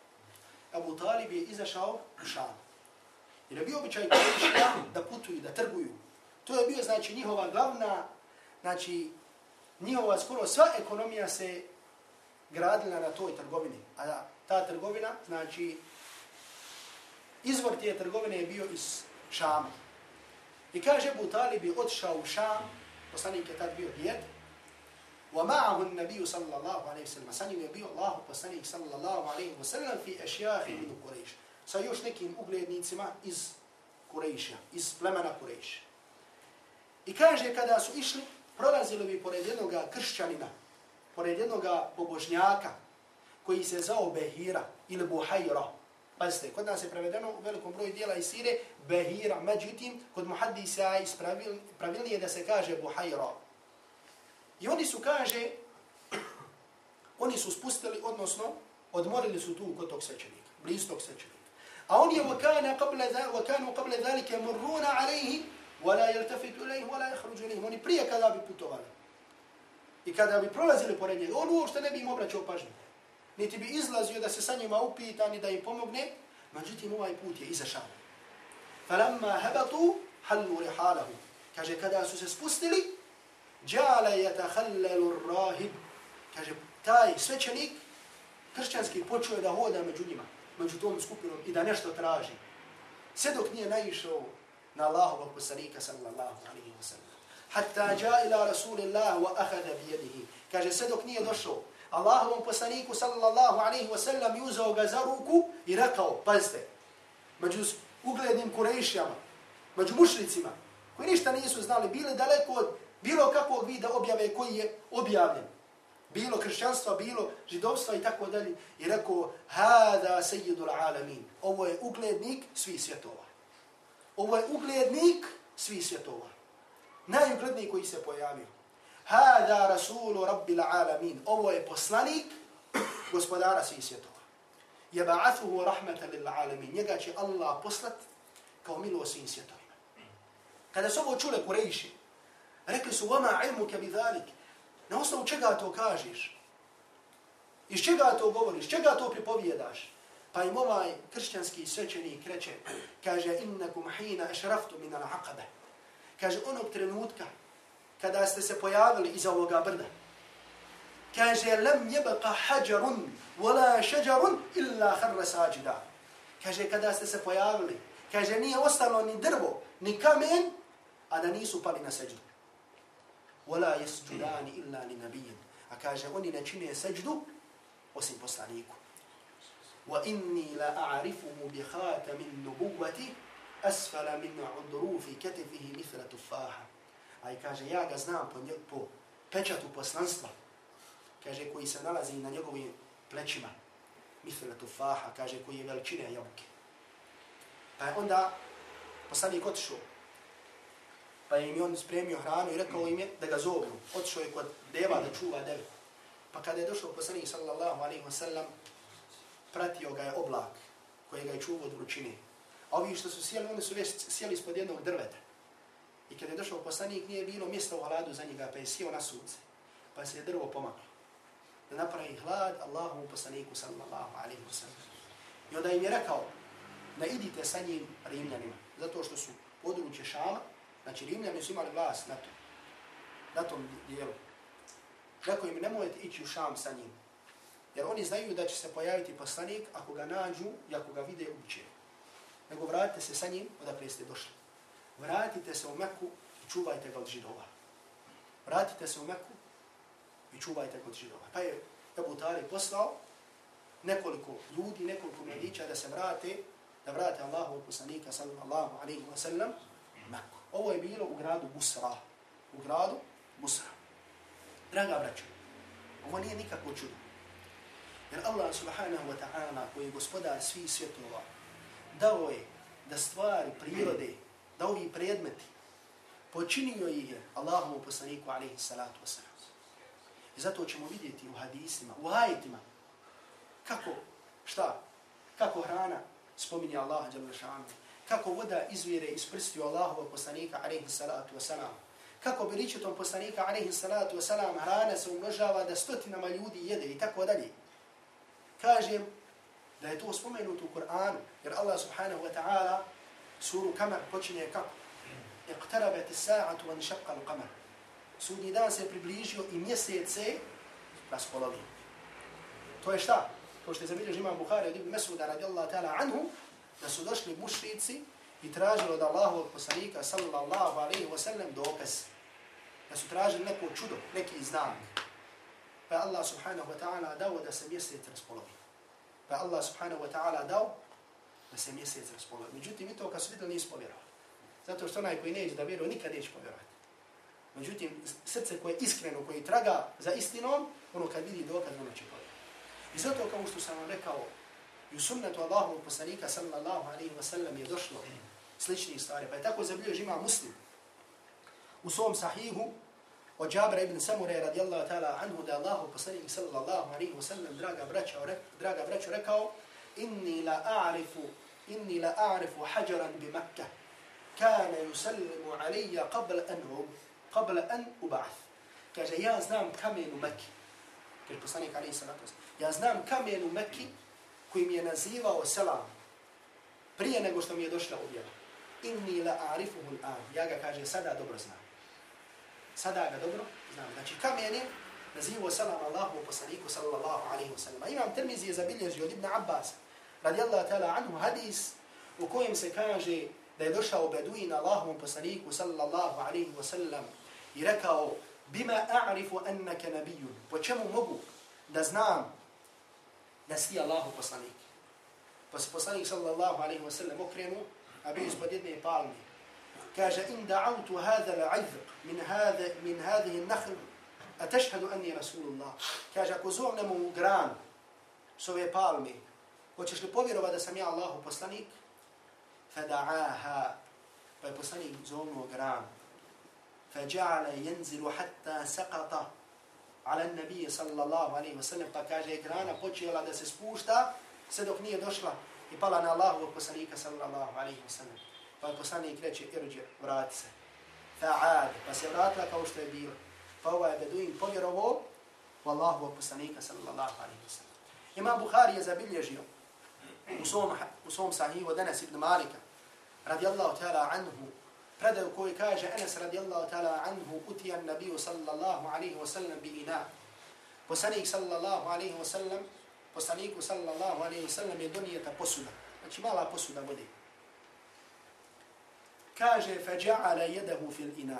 Ebu Talib je izašao u Šam. Jer je bio običaj da putuju, da trguju. To je bio, znači, njihova glavna, znači, njihova skoro sva ekonomija se gradila na toj trgovini. A ta trgovina, znači, izvor tije trgovine je bio iz Šama. I kaže Abu Talib je otišao u Šam, poslanik je tad bio djed, ومعه النبي صلى الله عليه وسلم سني يبي الله poslanik صلى الله عليه وسلم في اشياخ من قريش sa još nekim uglednicima iz Kurejša, iz plemena Kurejša. I kaže, kada su išli, prolazili bi pored jednog kršćanina, pored jednog pobožnjaka, koji se zao Behira ili Buhajra. Pazite, kod nas je prevedeno u velikom broju dijela iz Sire Behira, međutim, kod muhaddisa je pravilnije da se kaže Buhajra. I oni su, kaže, (clears throat) oni su spustili, odnosno, odmorili su tu kod tog svećenika, bliz tog svećenika. A oni je vakana qabla za vakanu qabla zalika murruna alayhi wala yaltafitu ilayhi wala yakhruju ilayhi. Oni prije kada bi putovali i kada bi prolazili pored njega, on uopšte ne bi im obraćao pažnju. Niti bi izlazio da se sa njima upita ni da im pomogne, međutim ovaj put je izašao. Falamma habatu hallu rihalahu. Kaže, kada su se spustili, Jala yatakhallalu ar-rahib. Kaže taj svećenik kršćanski počeo da hoda među njima, među tom skupinom i da nešto traži. Sve dok nije naišao na Allahovog poslanika sallallahu alaihi wa sallam. Hatta ja ila rasulillah wa ahada bi yadihi. Kaže sve dok nije došao Allahovom poslaniku sallallahu alaihi wa sallam i uzao ga za ruku i rekao, pazite, među uglednim kurejšijama, među mušlicima, koji ništa nisu znali, bili daleko od bilo kakvog vida objave koji je objavljen. Bilo kršćanstva, bilo židovstva i tako dalje. I rekao, hada sejidul alamin. Ovo je uglednik svih svjetova. Ovo je uglednik svih svjetova. Najugledniji koji se pojavio. Hada rasulu rabbil alamin. Ovo je poslanik gospodara svih svjetova. Jeba'athuhu rahmatan lil alamin. Njega će Allah poslat kao milo svim svjetovima. Kada su ovo čule kurejši, Rekli su, vama ilmu kebi dhalik. Na osnovu čega to kažeš? Iz čega to govoriš? Čega to pripovjedaš? Pa im ovaj kršćanski svećenik reče, kaže, innakum hina ešraftu min al aqabe. Kaže, onog trenutka, kada ste se pojavili iza ovoga brda, kaže, lem jebaka hađarun, wala šeđarun, illa harra sađida. Kaže, kada ste se pojavili, kaže, nije ostalo ni drvo, ni kamen, a da nisu pali na seđu. ولا يسجدان إلا لنبي أكاجة أني نجني سجد وسن بسانيكو وإني لا أعرفه بخاتم النبوة أسفل من عدروف كتفه مثل تفاحة أي كاجة يا غزنام po pečatu poslanstva, kaže, koji se nalazi na njegovim plećima, mithla tufaha, kaže, koji je veličine jabuke. Pa je onda poslanik otišao pa im je on spremio hranu i rekao im je da ga zovnu. Otišao je kod deva da čuva devu. Pa kada je došao poslanik sallallahu alaihi wa sallam, pratio ga je oblak koji ga je čuvao od vrućine. A ovi što su sjeli, oni su već sjeli ispod jednog drveta. I kada je došao poslanik, nije bilo mjesta u hladu za njega, pa je sjeo na sunce. Pa se je drvo pomaklo. da napravi hlad Allahu poslaniku sallallahu alaihi wa sallam. I onda im je rekao, da idite sa njim Rimljanima, zato što su područje Šama, znači Rimljani su imali glas na to, na tom dijelu. Rekao im, nemojte ići u Šam sa njim, jer oni znaju da će se pojaviti poslanik ako ga nađu i ako ga vide uče. Nego vratite se sa njim odakle ste došli. Vratite se u Meku i čuvajte ga od židova. Vratite se u Meku i čuvajte ga od židova. Pa je Ebu Tari poslao nekoliko ljudi, nekoliko mladića da se vrate, da vrate Allahu od poslanika sallallahu alaihi wa sallam Ovo je bilo u gradu Busra. U gradu Busra. Draga braća, ovo nije nikako čudo. Jer Allah subhanahu wa ta'ala koji je gospodar svih svjetova dao je da stvari prirode, da ovi predmeti počinio ih je Allahom poslaniku alaihi salatu wasalam. I zato ćemo vidjeti u hadisima, u ajetima, kako, šta, kako hrana spominje Allah dželle kako voda izvire iz prstiju Allahovog poslanika alaihi salatu wasalam. kako bi ričetom poslanika alaihi salatu wasalam hrana se umnožava da stotinama ljudi jede i tako dalje. Kažem da je to spomenuto u Kur'anu jer Allah subhanahu wa ta'ala suru Kamar počinje kako? Iqtarabat as-sa'atu wa nšaqqa al-qamar sudnji dan se približio i mjesec se raspolovio to je šta? Kao što je zabilježio imam Bukhari od Ibn Mesuda radijallahu ta'ala anhu, da su došli mušrici i tražili od Allahovog poslanika sallallahu alaihi wa sallam dokaz. Da su tražili neko čudo, neki znak. Pa Allah subhanahu wa ta'ala dao da se mjesec raspolovi. Pa Allah subhanahu wa ta'ala dao da se mjesec raspolovi. Međutim, i to kad su videli nisu povjerovali. Zato što onaj koji neće da vjeruje, nikad neće povjerovati. Međutim, srce koje je iskreno, koje traga za istinom, ono kad vidi dokaz, ono će povjerovati. I zato kao što sam vam rekao, i u sunnetu Allahovog poslanika sallallahu alaihi wa sallam je došlo sličnih stvari. Pa je tako zabilježi ima muslim. U svom sahihu od Jabra ibn Samure radijallahu ta'ala anhu da Allahu poslanik sallallahu alaihi wa sallam draga braća, draga braća rekao inni la a'rifu inni la a'rifu hajaran bi Makkah kana yusallimu alija qabla an qabla an uba'ath. Kaže, ja znam kamen u Mekki. Kaže poslanik alaihi sallatu. Ja znam kamen u Mekki koji mi je nazivao selam prije nego što mi je došla objava. Inni la arifuhu an. Ja ga kaže, sada dobro znam. Sada ga dobro znam. Znači ka meni nazivao selam Allahu poslaniku sallallahu alaihi wa sallam. Imam termizi je zabilježio od Ibn Abbas radijallahu ta'ala anhu hadis u kojem se kaže da je došao Beduin Allahom poslaniku sallallahu alaihi wa sallam i rekao bima a'rifu annaka nabijun. Po čemu mogu da znam da si Allahu poslanik. Pa se poslanik sallallahu alaihi wa sallam okrenu, a bio ispod jedne palme. Kaže, in da'autu hada la'idh min, hada, min hadihi nahl, a tešhadu anni Rasulullah. Kaže, ako zovnemo u gran s ove palme, hoćeš li povjerovat da sam ja Allahu poslanik? Fada'aha, pa je poslanik zovnuo gran. Faja'ala jenzilu hatta saqata, ala nabije sallallahu alaihi wa sallam, pa kaže grana počela da se spušta, sve dok nije došla i pala na Allahu poslanika sallallahu alaihi wa sallam. Pa poslanik reče, irđe, vrati se. Fa'ad, pa se vratila kao što je bilo. Pa ovaj beduin povjerovo u Allahu poslanika sallallahu alaihi wa sallam. Imam Bukhari je zabilježio u svom, u svom sahivu danas ibn Malika, radijallahu ta'ala anhu, predaju koji kaže Enes radijallahu ta'ala anhu utijan nabiju sallallahu alaihi wa sallam bi ina. Poslanik sallallahu alaihi wa sallam, poslaniku sallallahu alaihi wa sallam je donijeta posuda. Znači mala posuda vode. Kaže fađa'ala jedahu fil ina.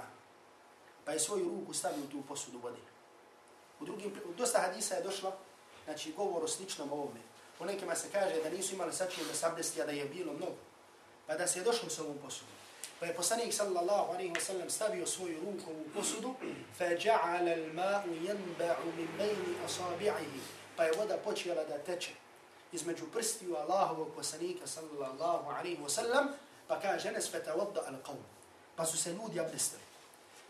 Pa je svoju ruku stavio tu posudu vode. U drugim, u dosta hadisa je došlo, znači govor o sličnom ovome. U nekima se kaže da nisu imali sačije da sabdesti, a da je bilo mnogo. Pa da se je došlo s ovom posudom. Pa je poslanik sallallahu alaihi wa sallam stavio svoju ruku u posudu, fa ja'ala al-ma'u yanba'u min bayni asabi'ihi. Pa je voda počela da teče između prstiju Allahovog poslanika sallallahu alaihi wa sallam, pa kaže nes fa tawadda al-qawm. Pa su se ljudi abdestili.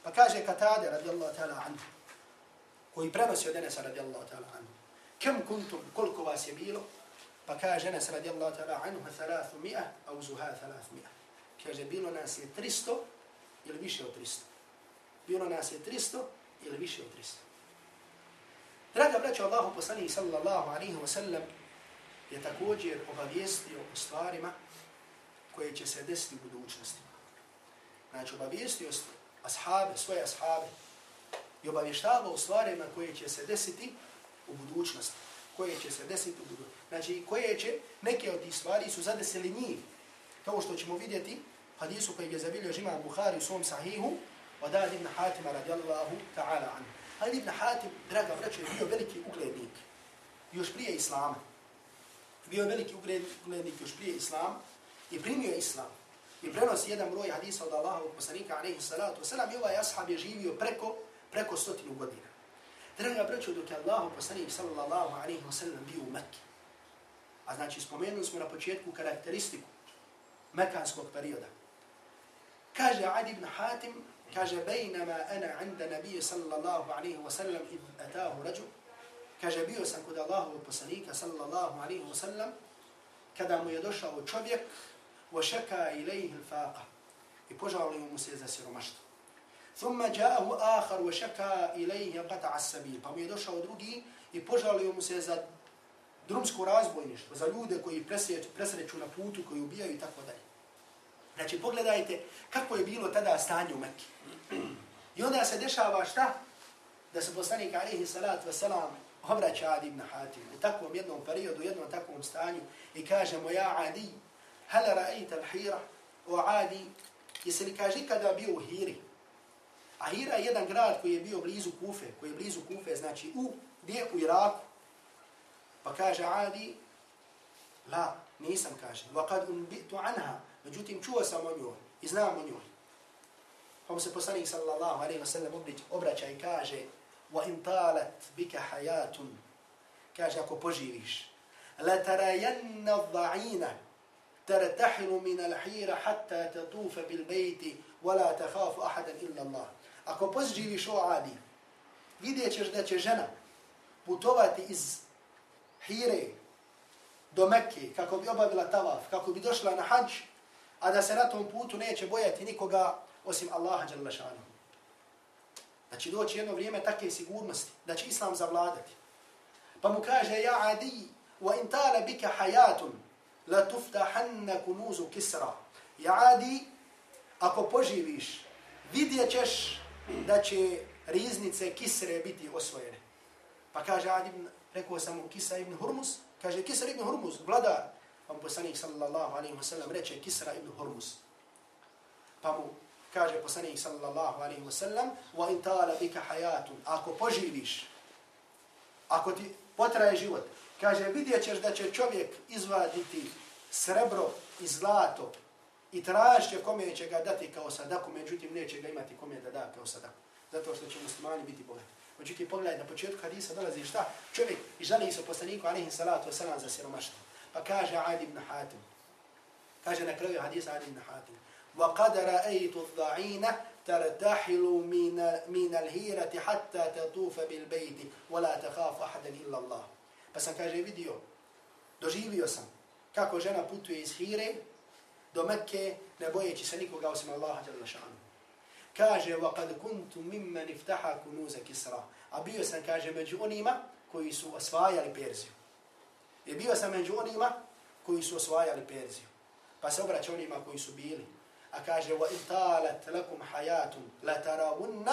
Pa kaže Katade radijallahu ta'ala anhu, koji prenosi od Enesa radijallahu ta'ala anhu, kem kuntum, koliko vas je bilo? Pa kaže Enes radijallahu ta'ala anhu, 300, au zuha 300 kaže, bilo nas je 300 ili više od 300. Bilo nas je 300 ili više od 300. Draga braća Allahu poslanih sallallahu alaihi wa sallam je također obavijestio o stvarima koje će se desiti u budućnosti. Znači obavijestio ashabe, svoje ashabe i obavještavao o stvarima koje će se desiti u budućnosti. Koje će se desiti u budućnosti. Znači koje će, neke od tih stvari su zadesili njih. Kao što ćemo vidjeti hadisu koji je zabilio žima Bukhari u svom sahihu od Ali ibn Hatima radijallahu ta'ala anhu. Ali ibn Hatim, draga vraća, je bio veliki uglednik još prije Islama. Bio je veliki uglednik još prije Islama i primio Islam. I prenosi jedan broj hadisa od Allahovog poslanika, alaihi salatu wasalam, i ovaj ashab je živio preko, preko stotinu godina. Draga braćo, dok je Allahov poslanik, sallallahu alaihi wasalam, bio u Mekke. A znači, spomenuli smo na početku karakteristiku mekanskog perioda. Kaže Adi ibn Hatim, kaže, bejnama ana inda nabije, sallallahu alaihi wasalam, id atahu rađu, kaže, bio sam kod Allahovog poslanika, sallallahu alaihi wasalam, kada mu je došao čovjek, وشكى إليه الفاقة يبجع له مسيزة سيرومشت ثم جاءه آخر وشكى إليه قطع السبيل pa mu je došao drugi i požalio mu se za drumsku razbojništvo, za ljude koji presreću, presreću na putu, koji ubijaju i tako dalje. Znači, pogledajte kako je bilo tada stanje u Mekki. I onda se dešava šta? Da se poslanik alihi salatu wasalam obraća Adi ibn Hatim u takvom jednom periodu, u jednom takvom stanju i kaže mu, ja Adi, Hal ra'ajta al-Hira o 'Adi? Jesi li kaže kada bio u Hiri? A Hira je jedan grad koji je bio blizu Kufe, koji je blizu Kufe, znači u gdje u Iraku. Pa kaže Adi, la, nisam kaže. Wa qad unbitu anha, međutim čuo sam o njoj i znam o njoj. Pa mu se poslanik sallallahu alaihi wa sallam obraća i kaže, wa in talat bika hayatun, kaže ako poživiš, la tarajanna dha'ina, ترتحل من الحيرة حتى تطوف بالبيت ولا تخاف أحدا إلا الله Ako pozživiš o Adi, vidjet ćeš da će žena putovati iz Hire do Mekke kako bi obavila tavaf, kako bi došla na hađ, a da se na tom putu neće bojati nikoga osim Allaha Đalešanu. Da će doći jedno vrijeme takve sigurnosti, da će Islam zavladati. Pa mu kaže, ja Adi, wa in tala bika hayatun, la tuftahanna kunuzu kisra. Ja adi, ako poživiš, vidjet ćeš da će riznice kisre biti osvojene. Pa kaže Adi, rekao sam mu Kisa ibn Hurmus, kaže Kisar ibn Hurmus, vladar. Pa poslanik sallallahu alaihi wa sallam reče Kisra ibn Hormuz. Pa mu kaže poslanik sallallahu alaihi wa sallam, wa in tala bika hayatun, ako poživiš, ako ti potraje život, Kaže, vidjet ćeš da će čovjek izvaditi srebro i zlato i tražće kome će ga dati kao sadaku, međutim neće ga imati kome da da kao sadaku. Zato što će muslimani biti bogati. Međutim, pogledaj, na početku hadisa dolazi šta? Čovjek i žali se poslaniku, alaihi salatu wasalam, za siromaštvo. Pa kaže Adi ibn Hatim. Kaže na kraju hadisa Adi ibn Hatim. وَقَدْ رَأَيْتُ الضَّعِينَ تَرْتَحِلُ مِنَ الْهِيرَةِ حَتَّى تَطُوفَ بِالْبَيْتِ وَلَا تَخَافُ أَحَدًا إِلَّا اللَّهِ Pa sam, kaže, vidio, doživio sam kako žena putuje iz Hire do Mekke, ne bojeći se nikoga osim Allaha jalla šanu. Kaže, وَقَدْ كُنْتُ مِمَّنِ افتحا كُنُوزَ كِسْرَا A bio sam, kaže, među onima koji su osvajali Perziju. I bio sam među onima koji su osvajali Perziju. Pa se obraća onima koji su bili. A kaže, وَإِنْتَالَتْ لَكُمْ حَيَاتٌ لَتَرَوُنَّ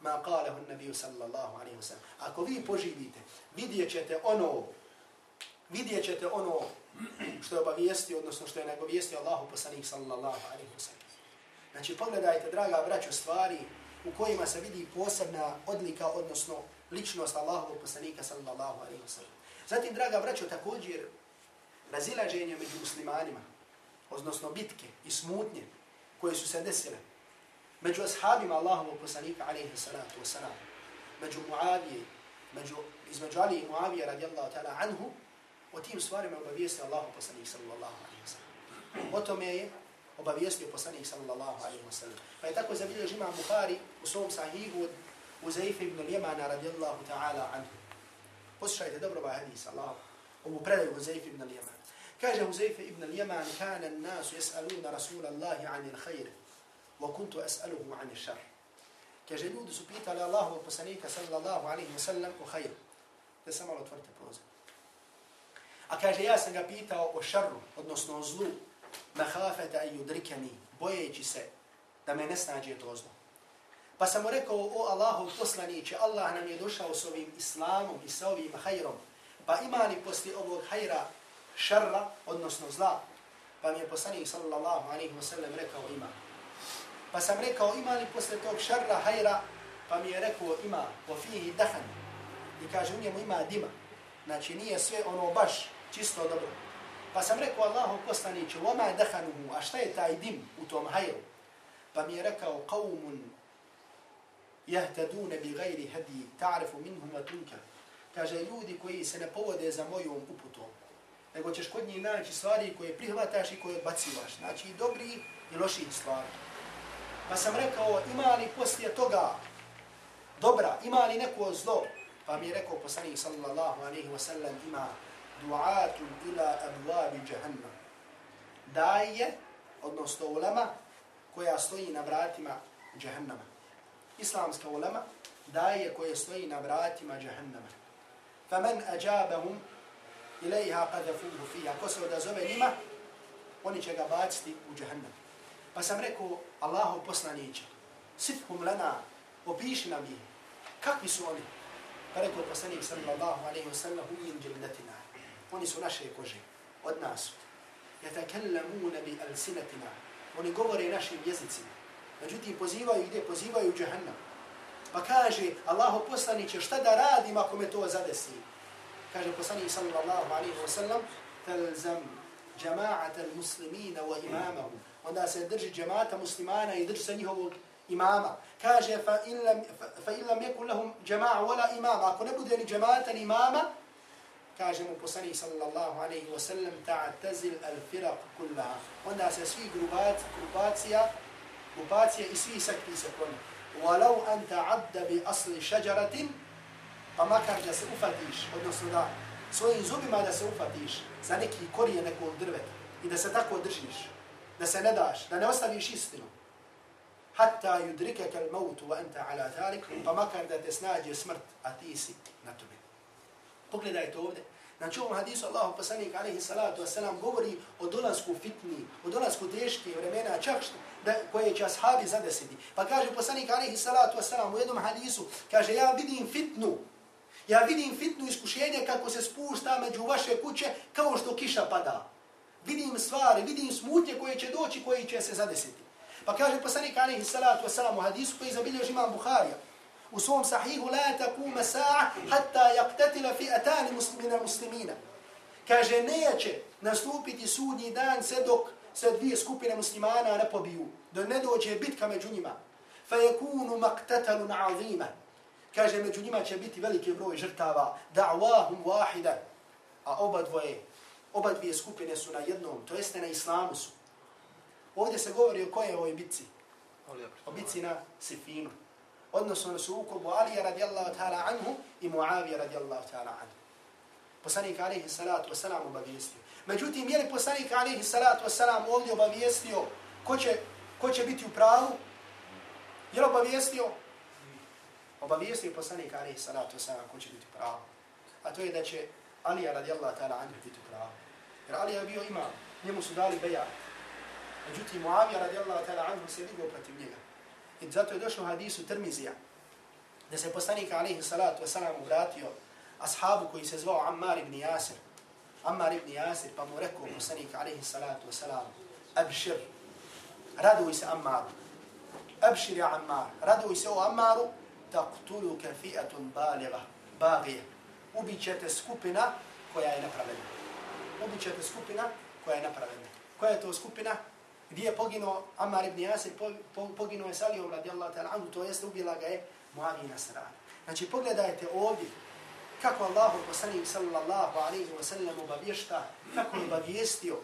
ma qalehu nabiju sallallahu alaihi wa sallam. Ako vi poživite, vidjet ćete ono, vidjet ćete ono što je obavijesti, odnosno što je nagovijesti Allahu poslanik sallallahu alaihi wa sallam. Znači, pogledajte, draga braćo, stvari u kojima se vidi posebna odlika, odnosno ličnost Allahu poslanika sallallahu alaihi wa sallam. Zatim, draga braćo, također razilaženje među muslimanima, odnosno bitke i smutnje koje su se desile među ashabima Allahovog poslanika, alaihi salatu wasalam, među Muavije, među, između Ali i Muavije radijallahu ta'ala anhu, o tim stvarima obavijesti Allahov poslanik sallallahu alaihi wasalam. O tome je obavijestio poslanik sallallahu alaihi wasalam. Pa je tako zabilježi imam Bukhari u svom sahihu od Uzaifa ibn Ljemana radijallahu ta'ala anhu. Poslušajte dobro ovaj hadis, Allah, ovu predaju Uzaife ibn Ljemana. Kaže Uzaife ibn Ljeman, kana nasu jes'aluna Rasulallahi anil khayri. وكنت أسأله عن الشر. Kaže, ljudi su pitali Allahovog poslanika sallallahu alaihi wa sallam o hajru. Da sam malo otvorite prozor. A kaže, ja sam ga pitao o šarru, odnosno o zlu, mahafeta i udrikani, bojeći se da me ne snađe to zlo. Pa sam mu rekao, o Allahov poslaniće, Allah nam je došao s ovim islamom i sa ovim hajrom, pa ima li posle ovog hajra šarra, odnosno zla? Pa mi je poslanik sallallahu alaihi wa sallam rekao ima. Pa sam rekao, ima li posle tog šarra hajra? Pa mi je rekao, ima, po fihi dahan. I kaže, u njemu ima dima. Znači, nije sve ono baš čisto dobro. Pa sam rekao, Allahu poslaniće, oma dahanuhu, a šta je taj dim u tom hajru? Pa mi je rekao, qawmun jahtadune bi gajri hadi, ta'rifu minhum wa tunka. Kaže, ljudi koji se ne povode za mojom uputom, nego ćeš kod njih naći stvari koje prihvataš i koje odbacivaš. Znači, dobri i loši stvari. Pa sam rekao, ima li poslije toga dobra, ima li neko zlo? Pa mi je rekao poslanik sallallahu alaihi wa sallam, ima du'atun ila abuabi jahannam. Daje, odnosno ulema, koja stoji na vratima jahannama. Islamska ulema, daje koje stoji na vratima jahannama. Faman أَجَابَهُمْ إِلَيْهَا قَذَفُوهُ فِيهَا Ko se odazove njima, oni će ga baciti u jahannam. Pa sam rekao, Allahu poslaniće, sifhum lana, opiši nam ih. Kakvi su oni? Pa rekao poslanik sallallahu alaihi wa sallam, hujim džildatina. Oni su naše kože, od nas. Jatakallamuna bi alsinatina. Oni govore našim jezicima. Međutim, pozivaju gdje? Pozivaju u džahannam. Pa kaže, Allahu poslaniće, šta da radim ako me to zadesi? Kaže poslanik sallallahu alaihi wa sallam, talzam jama'at muslimina wa imamahum. Onda se drži džemata muslimana i drži se njihovog imama. Kaže, fa illam, fa illam yakun lahum jama'a wala imama. Ako ne bude ni džemata ni imama, kaže mu poslanik sallallahu alaihi wa sallam, ta'tazil al-firaq kullaha. Onda se svi grubac, grupacija, grupacije i svi sekti se kloni. Walau an ta'adda bi asli šađaratin, pa makar da se ufatiš, odnosno da svojim zubima da se ufatiš za neki korije nekog drveta i da se tako držiš, da se ne daš, da ne ostaviš istinu. Hatta yudrike kal mautu wa anta ala thalik, pa makar da te snađe smrt, a ti si na tome. Pogledajte ovdje. Znači ovom hadisu Allahu poslanik alaihi salatu wasalam govori o dolasku fitni, o dolasku teške vremena, čak što, da, koje će ashabi zadesiti. Pa kaže poslanik alaihi salatu wasalam u jednom hadisu, kaže ja vidim fitnu, Ja vidim fitnu iskušenje kako se spušta među vaše kuće kao što kiša pada. Vidim stvari, vidim smutnje koje će doći, koje će se zadesiti. Pa kaže poslanik alaihi salatu wasalam u hadisu koji zabilježi imam Buharija. U svom sahihu la takuma sa'a hatta yaktatila fi atani muslimina muslimina. Kaže neće nastupiti sudnji dan sve dok se dvije skupine muslimana ne pobiju. Da ne dođe bitka među njima. Fa yakunu maktatalun azima. Kaže, među njima će biti veliki broj žrtava, da'wahum wahida, a oba dvoje, oba dvije skupine su na jednom, to jeste na islamu su. Ovdje se govori o koje ovoj bitci? O bitci na Sifinu. Odnosno na sukobu Alija radijallahu ta'ala anhu i Muavija radijallahu ta'ala anhu. Poslanik alaihi salatu wasalam obavijestio. Međutim, je li poslanik alaihi salatu wasalam ovdje obavijestio ko će, ko će biti u pravu? Je li obavijestio? obavijestio poslanik alaihi salatu wasalam ko će biti pravo. A to je da će Alija radijallahu ta'ala anhu biti pravo. Jer Alija je bio imam, njemu su dali beja. Međutim, Muavija radijallahu ta'ala anhu se digao protiv njega. I zato je došlo hadisu Tirmizija, da se poslanik alaihi salatu wasalam vratio ashabu koji se zvao Ammar ibn Yasir. Ammar ibn Yasir pa mu rekao poslanik alaihi salatu wasalam, abšir, raduj se Ammaru. Abšir ja Ammar, raduj se o Ammaru, taqtuluka fi'atun baligha baghiya ubićete skupina koja je nepravedna ubićete skupina koja je napravljena. koja je to skupina gdje je poginuo Ammar ibn Yasir poginuo je Salijom radijallahu ta'ala anhu to jeste ubila ga je Muavina Nasran znači pogledajte ovdje kako Allahu poslanik sallallahu alaihi wa sallam obavješta kako je obavijestio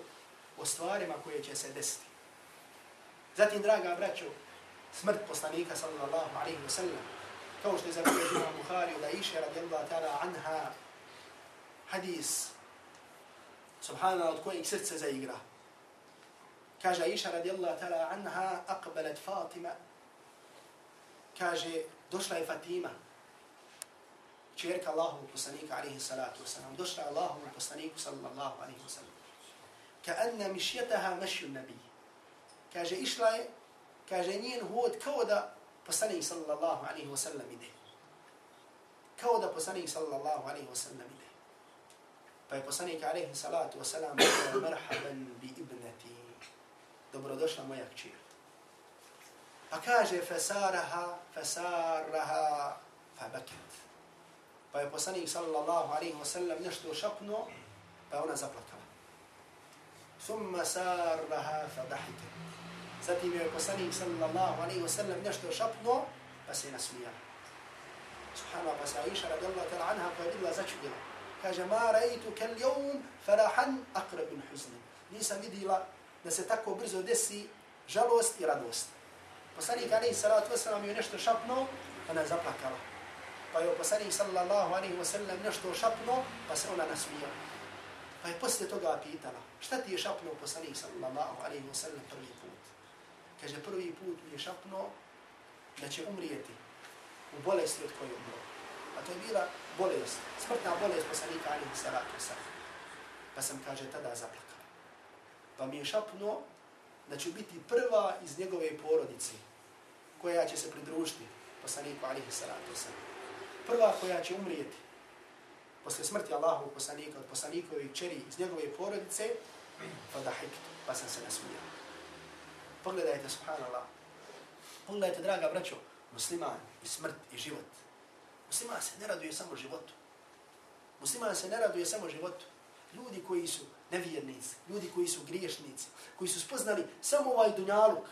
o stvarima koje će se desiti zatim draga braćo smrt poslanika sallallahu alaihi wa sallam kao što je zabilježio u Bukhari da iše radijallahu ta'ala anha hadis subhana od kojeg srce zaigra. Kaže Aisha radijallahu ta'ala anha aqbalat Fatima. Kaže došla je Fatima čerka Allahovog poslanika, alaihi salatu wasalam, došla Allahovom poslaniku, sallallahu alaihi wasalam. Ka anna mišjetaha mešju nabi. Kaže, išla je, kaže, njen hod kao da poslanik, sallallahu alaihi wasalam, ide. Kao da poslanik, sallallahu alaihi wasalam, ide. Pa je poslanik, alaihi salatu wasalam, marhaban bi ibnati. Dobrodošla moja kćer. Pa kaže, fasaraha, fasaraha, fabakat. Pa je poslanik sallallahu alaihi wa sallam nešto šapnuo, pa je ona zaplakala. Thumma sarraha fa dahike. Zatim je poslanik sallallahu alaihi wa sallam nešto šapnuo, pa se je nasmijala. Subhanallah, pa se Aisha radijallahu ta'la anha pa je bila začudila. Kaže, ma rajtu kal jom farahan akrab bin huzni. Nisam vidila da se tako brzo desi žalost i radost. Poslanik alaihi salatu wa sallam je nešto šapnuo, ona je zaplakala pa je poslanik sallallahu alaihi wa sallam nešto šapno, pa se ona nasmija. Pa je poslije toga pitala, šta ti je šapnuo poslanik sallallahu alaihi wa sallam prvi put? Kaže, prvi put mi je šapnuo da će umrijeti u bolesti od koje umro. A to je bila bolest, smrtna bolest poslanika alaihi salatu sallam. Pa sam, kaže, tada zaplakala. Pa mi je šapnuo da će biti prva iz njegove porodice koja će se pridružiti poslaniku alaihi salatu sallam prva koja će umrijeti posle smrti Allahu poslanika od poslanikovih čeri iz njegove porodice, pa da hiktu, pa sam se nasmijao. Pogledajte, subhanallah, pogledajte, draga braćo, musliman i smrt i život. Musliman se ne raduje samo životu. Musliman se ne raduje samo životu. Ljudi koji su nevjernici, ljudi koji su griješnici, koji su spoznali samo ovaj dunjaluk,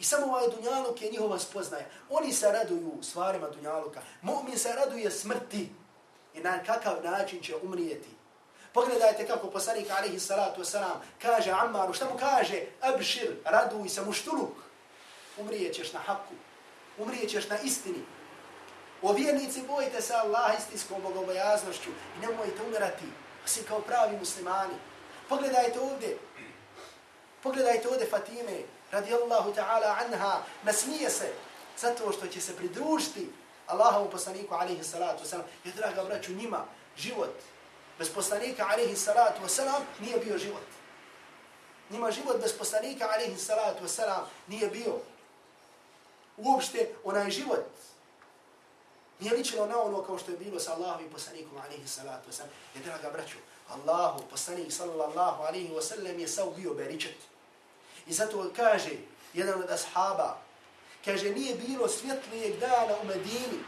I samo ovaj dunjaluk je njihova spoznaja. Oni se raduju stvarima dunjaluka. Mu'min se raduje smrti. I na kakav način će umrijeti. Pogledajte kako poslanik alaihi salatu wasalam kaže Ammaru, šta mu kaže? Abšir, raduj se muštuluk. Umrijećeš na haku. Umrijećeš na istini. O vjernici bojite se Allah istinskom bogobojaznošću i nemojte umirati. si kao pravi muslimani. Pogledajte ovdje. Pogledajte ovdje Fatime radijallahu ta'ala anha, nasmije se zato što će se pridružiti Allahovu poslaniku alaihi salatu wasalam. Jer, draga braću, njima život bez poslanika alaihi salatu wasalam nije bio život. Njima život bez poslanika alaihi salatu wasalam nije bio. Uopšte, onaj život nije ličilo na ono kao što je bilo sa Allahovim poslanikom alaihi salatu wasalam. Jer, draga braću, Allahu poslanik sallallahu alaihi wasalam je sav bio beričet. I zato kaže jedan od ashaba, kaže nije bilo svjetlijeg dana u Medini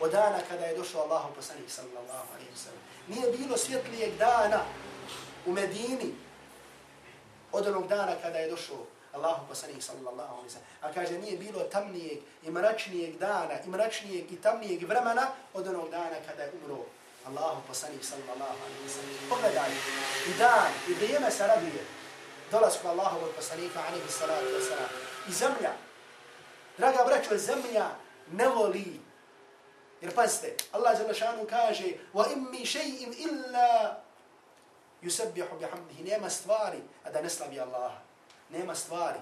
od dana kada je došao Allahu poslanik sallallahu alaihi wa sallam. Nije bilo svjetlijeg dana u Medini od onog dana kada je došao Allahu poslanik sallallahu alaihi wa sallam. A kaže nije bilo tamnijeg i mračnijeg dana i mračnijeg i tamnijeg vremena od onog dana kada je umro Allahu poslanik sallallahu alaihi wa sallam. Pogledaj, i dan, i vrijeme se raduje dolasku Allahovog poslanika, alaihi salatu wasalam. I zemlja, draga braćo, zemlja ne voli. Jer pazite, Allah za našanu kaže, wa immi še'im illa yusabbihu bihamdihi. Nema stvari, a da ne slavi Allah. Nema stvari.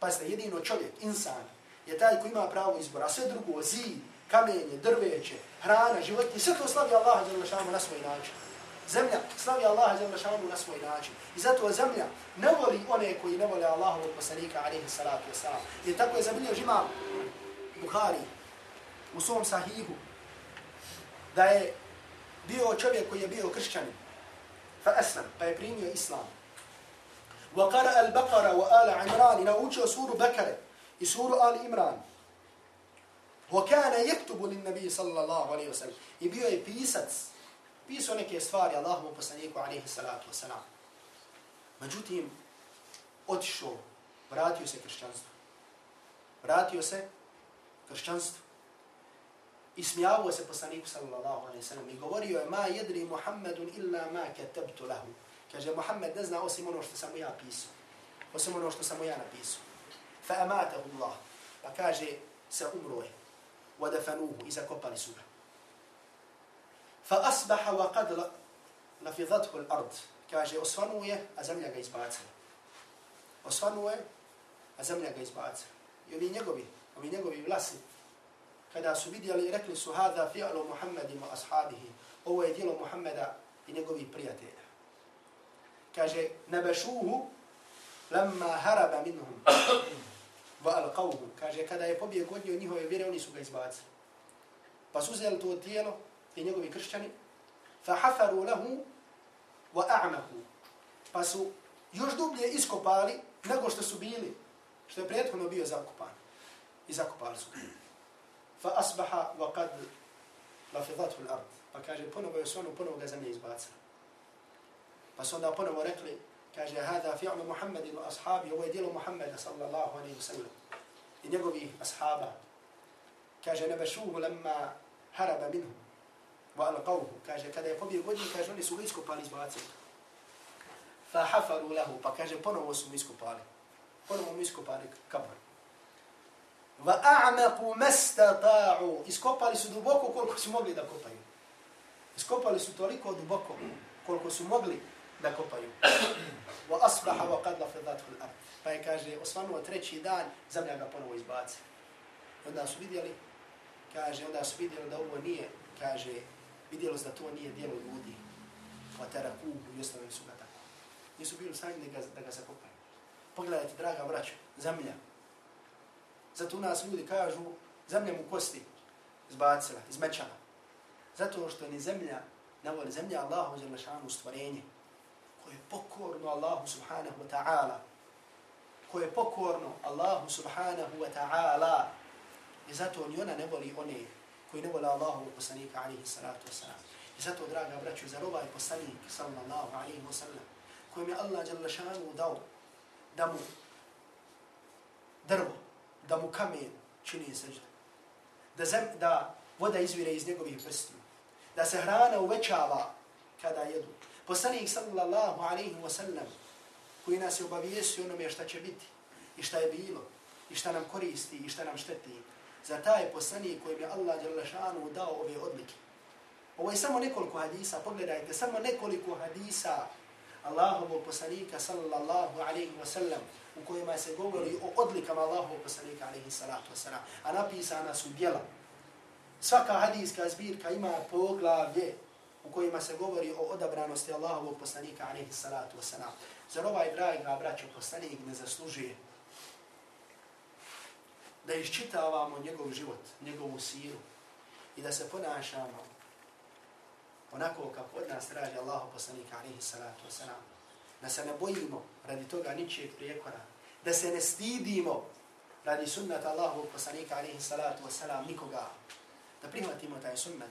Pazite, jedino čovjek, insan, je taj koji ima pravo izbora. A sve drugo, zid, kamenje, drveće, hrana, životinje, sve to slavi Allah za našanu na svoj način zemlja slavi Allaha za šanu na svoj način. I zato zemlja ne voli one koji ne vole Allahovog poslanika, alaihi salatu wasalam. I tako je zabilio imam Buhari u svom sahihu da je bio čovjek koji je bio kršćanin. Fa aslam, pa je primio islam. Wa qara al-Baqara wa ala Imran i naučio suru Bekare i suru Ali Imran. Wa kana yaktubu lin nabi sallallahu alaihi wa sallam. I bio je pisac pisao neke stvari Allahom poslaniku alaihi salatu wasalam. Međutim, otišao, vratio se kršćanstvu. Vratio se kršćanstvu. I smijavao se poslaniku sallallahu alaihi sallam i govorio je ma jedri Muhammedun illa ma katabtu lahu. Kaže, Muhammed ne zna osim ono što sam ja pisao. Osim ono što sam ja napisao. Fa amatahu Allah. Pa kaže, se umro je. Wadafanuhu i zakopali su ga فأصبح وقد لفظته الأرض kaže osvanuje, a zemlja ga izbacila. Osvanuje, a zemlja ga izbacila. I ovi njegovi, ovi njegovi vlasi, kada su vidjeli, rekli su hada fi'lu Muhammedin wa ashabihi. Ovo je dijelo Muhammeda i njegovih prijatelja. Kaže, nebešuhu lamma haraba minhum (clears throat) wa alqawhu. Kaže, kada je pobjeg od njihove vjere, oni su ga izbacili. Pa su uzeli to tijelo i njegovi kršćani, fa hafaru lahu wa a'mahu. Pa su još dublje iskopali nego što su bili, što je prethodno bio zakopan. I zakopali su. Fa asbaha wa qad lafidathu ard. Pa kaže, ponovo je sonu, ponovo ga zemlje izbacila. Pa su onda ponovo rekli, kaže, hada fi'lu Muhammedin wa ashabi, ovo je dijelo Muhammeda sallallahu alaihi wa sallam. I njegovih ashaba. Kaže, nebešuhu lemma haraba minhu wa alqawhu. Kaže, kada je pobio godin, kaže, oni su ga iskopali izbacili. Fa hafaru lahu, pa kaže, ponovo su mu iskopali. Ponovo mu iskopali kabor. Va a'maku mastata'u. Iskopali su duboko koliko su mogli da kopaju. Iskopali su toliko duboko koliko su mogli da kopaju. Wa asbaha wa qad lafidathu al-ard. Pa je kaže osvanuo treći dan, zemlja ga ponovo izbaci. Onda su vidjeli, kaže, onda su vidjeli da ovo nije, kaže, vidjelo se da to nije dijelo ljudi. Pa kuhu i ostavili su ga tako. Nisu bili sami da ga, da ga zakopaju. Pogledajte, draga braćo, zemlja. Zato u nas ljudi kažu, zemlja mu kosti izbacila, izmečala. Zato što ni zemlja, ne voli zemlja Allahu za lašanu stvorenje, koje je pokorno Allahu subhanahu wa ta'ala, koje je pokorno Allahu subhanahu wa ta'ala, i zato ni ona ne voli one koji ne vole Allahu poslanika alihi salatu wa salam. I zato, draga braću, zar ovaj poslanik, sallallahu alihi wa sallam, kojim je Allah jalla šanu dao da mu drvo, da mu kamen čini sežda, da, zem, da voda izvire iz njegovih prstiju, da se hrana uvećava kada jedu. Poslanik sallallahu alaihi wa sallam, koji nas je obavijesio onome šta će biti i šta je bilo i šta nam koristi i šta nam šteti, za taj poslanik kojim je Allah Đalešanu dao ove odlike. Ovo je samo nekoliko hadisa, pogledajte, samo nekoliko hadisa Allahovog poslanika sallallahu alaihi wa sallam u kojima se govori o odlikama Allahovog poslanika alaihi salatu wa sallam, a napisana su djela. Svaka hadijska zbirka ima poglavlje u kojima se govori o odabranosti Allahovog poslanika alaihi salatu wa sallam. Zar ovaj draga braćo poslanik ne zaslužuje da iščitavamo njegov život, njegovu siru i da se ponašamo onako kako od nas traži Allahu poslanika alihi salatu wasalam. Da se ne bojimo radi toga ničijeg prijekora. Da se ne stidimo radi sunnata Allahu poslanika alihi salatu wasalam nikoga. Da prihvatimo taj sunnat.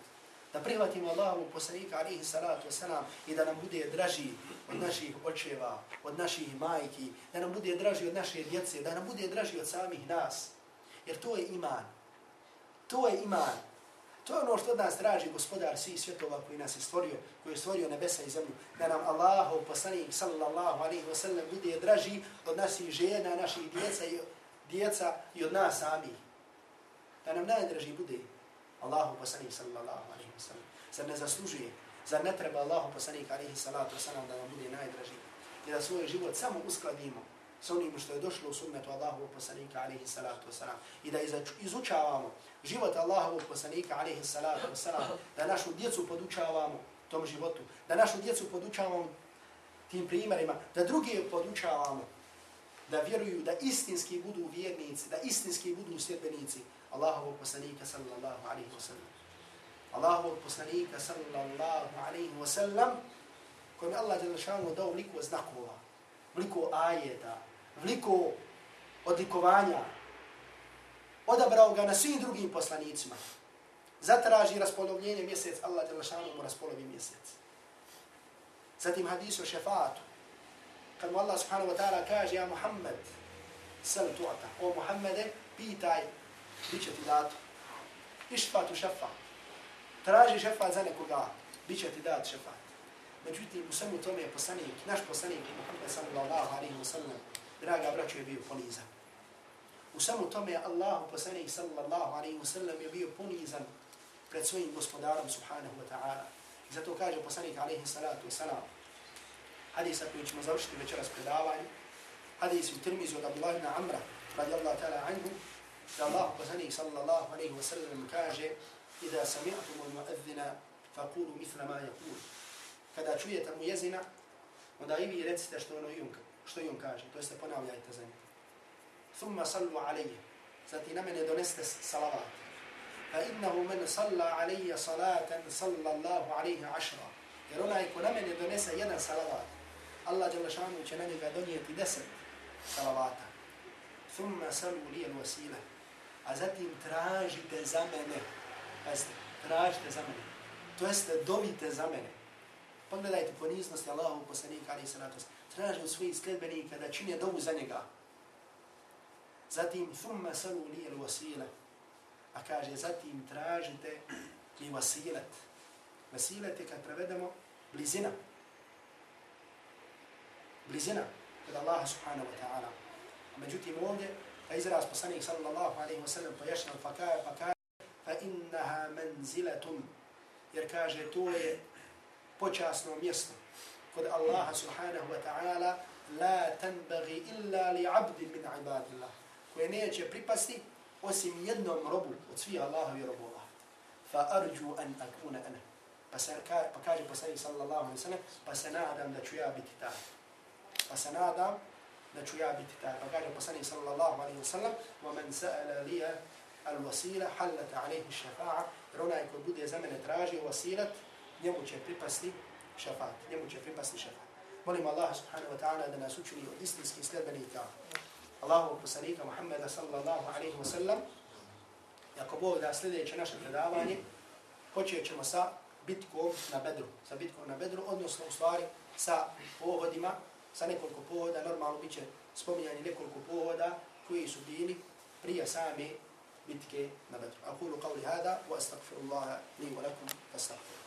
Da prihvatimo Allahu poslanika alihi salatu wasalam i da nam bude draži od naših očeva, od naših majki, da nam bude draži od naše djece, da nam bude draži od samih nas. Jer to je iman. To je iman. To je ono što od nas traži gospodar svih svjetova koji nas je stvorio, koji je stvorio nebesa i zemlju. Da nam Allah, poslanik sallallahu alaihi wa sallam, bude draži od naših žena, naših djeca i, djeca i od nas samih. Da nam najdraži bude Allahu poslanik sallallahu alaihi wa sallam. Zar ne zaslužuje, zar ne treba Allahu poslanik alaihi salatu wa sallam da nam bude najdraži. I da svoj život samo uskladimo sa onim što je došlo u sunnetu Allahovog poslanika alaihi salatu wasalam. I da izučavamo život Allahovog poslanika alaihi salatu wasalam, da našu djecu podučavamo tom životu, da našu djecu podučavamo tim primjerima, da drugi podučavamo. Da vjeruju da istinski budu vjernici, da istinski budu sljedbenici Allahovog poslanika sallallahu alaihi wasallam. Allahovog poslanika sallallahu alaihi wasallam je Allah je dao veliko znakova, veliko ajeta, vliko odlikovanja, odabrao ga na svim drugim poslanicima, zatraži raspolovljenje mjesec, Allah je lašanu mu raspolovi mjesec. Zatim hadis o šefatu, kad mu Allah subhanahu wa ta'ala kaže, ja Muhammed, sel tuata, o Muhammede, pitaj, bit će ti dato. Išfatu šefat. Traži šefat za nekoga, bit će ti dat šefat. Međutim, u svemu tome je poslanik, naš poslanik, Muhammed sallallahu alaihi wa sallam, draga braćo, je bio ponizan. U samo tome je Allahu poslanik sallallahu alaihi wa sallam je bio ponizan pred svojim gospodarom subhanahu wa ta'ala. I zato kaže poslanik alaihi salatu wa salam, hadisa koji ćemo završiti večeras predavanje, hadis u Tirmizu od Abdullah ibn Amra, radijallahu ta'ala anhu, da Allah poslanik sallallahu alaihi wa sallam kaže Ida sami'atumu mu'adhina faqulu mithla ma yakul. Kada čujete mu jezina, onda i vi recite što ono i on, što i on kaže. To jeste ponavljajte za njim. Thumma sallu alaihi. Zati na mene doneste salavat. Fa innahu men salla alaihi salatan sallallahu alaihi ašra. Jer onaj ko na mene donese jedan salavat, Allah Đelešanu će na njega donijeti deset salavata. Thumma sallu li al wasila. A zatim tražite za mene. Pazite, tražite za mene. To jeste, dovite za mene. Pogledajte poniznosti Allahu poslanika alaihi salatu Traži od svojih sledbenika da čine dovu za njega. Zatim, thumma salu li al wasila. A kaže, zatim tražite mi wasilat. Wasilat je kad prevedemo blizina. Blizina kod Allaha subhanahu wa ta'ala. Međutim, ovdje, a izraz poslanik sallallahu alaihi wa sallam pojašnjava pa kaže, pa kaže, fa innaha manzilatun, jer kaže, to je počasno mjesto kod Allaha subhanahu wa ta'ala, la tanbaghi illa li abdi min ibadillah, koje neće pripasti osim jednom robu od svih Allahovi robova. Fa arju an akuna ana. Pa, se, pa kaže poslanik sallallahu alaihi sallam, pa se nadam da ću ja biti taj. Pa se nadam da ću ja biti taj. Pa kaže poslanik sallallahu alaihi sallam, wa man sa'ala lija al-wasila hallata alaihi šafa'a, jer onaj ko bude za mene tražio wasilat, njemu će pripasti šafat, njemu će pripasti šafat. Molim Allah subhanahu wa ta'ala da nas učini od istinskih sljedbenika Allahu poslanika Muhammeda sallallahu alaihi wa sallam. I ako Bog da sljedeće naše predavanje, počet ćemo sa bitkom na bedru, sa bitkom na bedru, odnosno u stvari sa pohodima, sa nekoliko pohoda, normalno bit će spominjanje nekoliko pohoda koji su bili prije same bitke na bedru. Akulu qavli hada, wa astagfirullaha li wa lakum, astagfirullaha.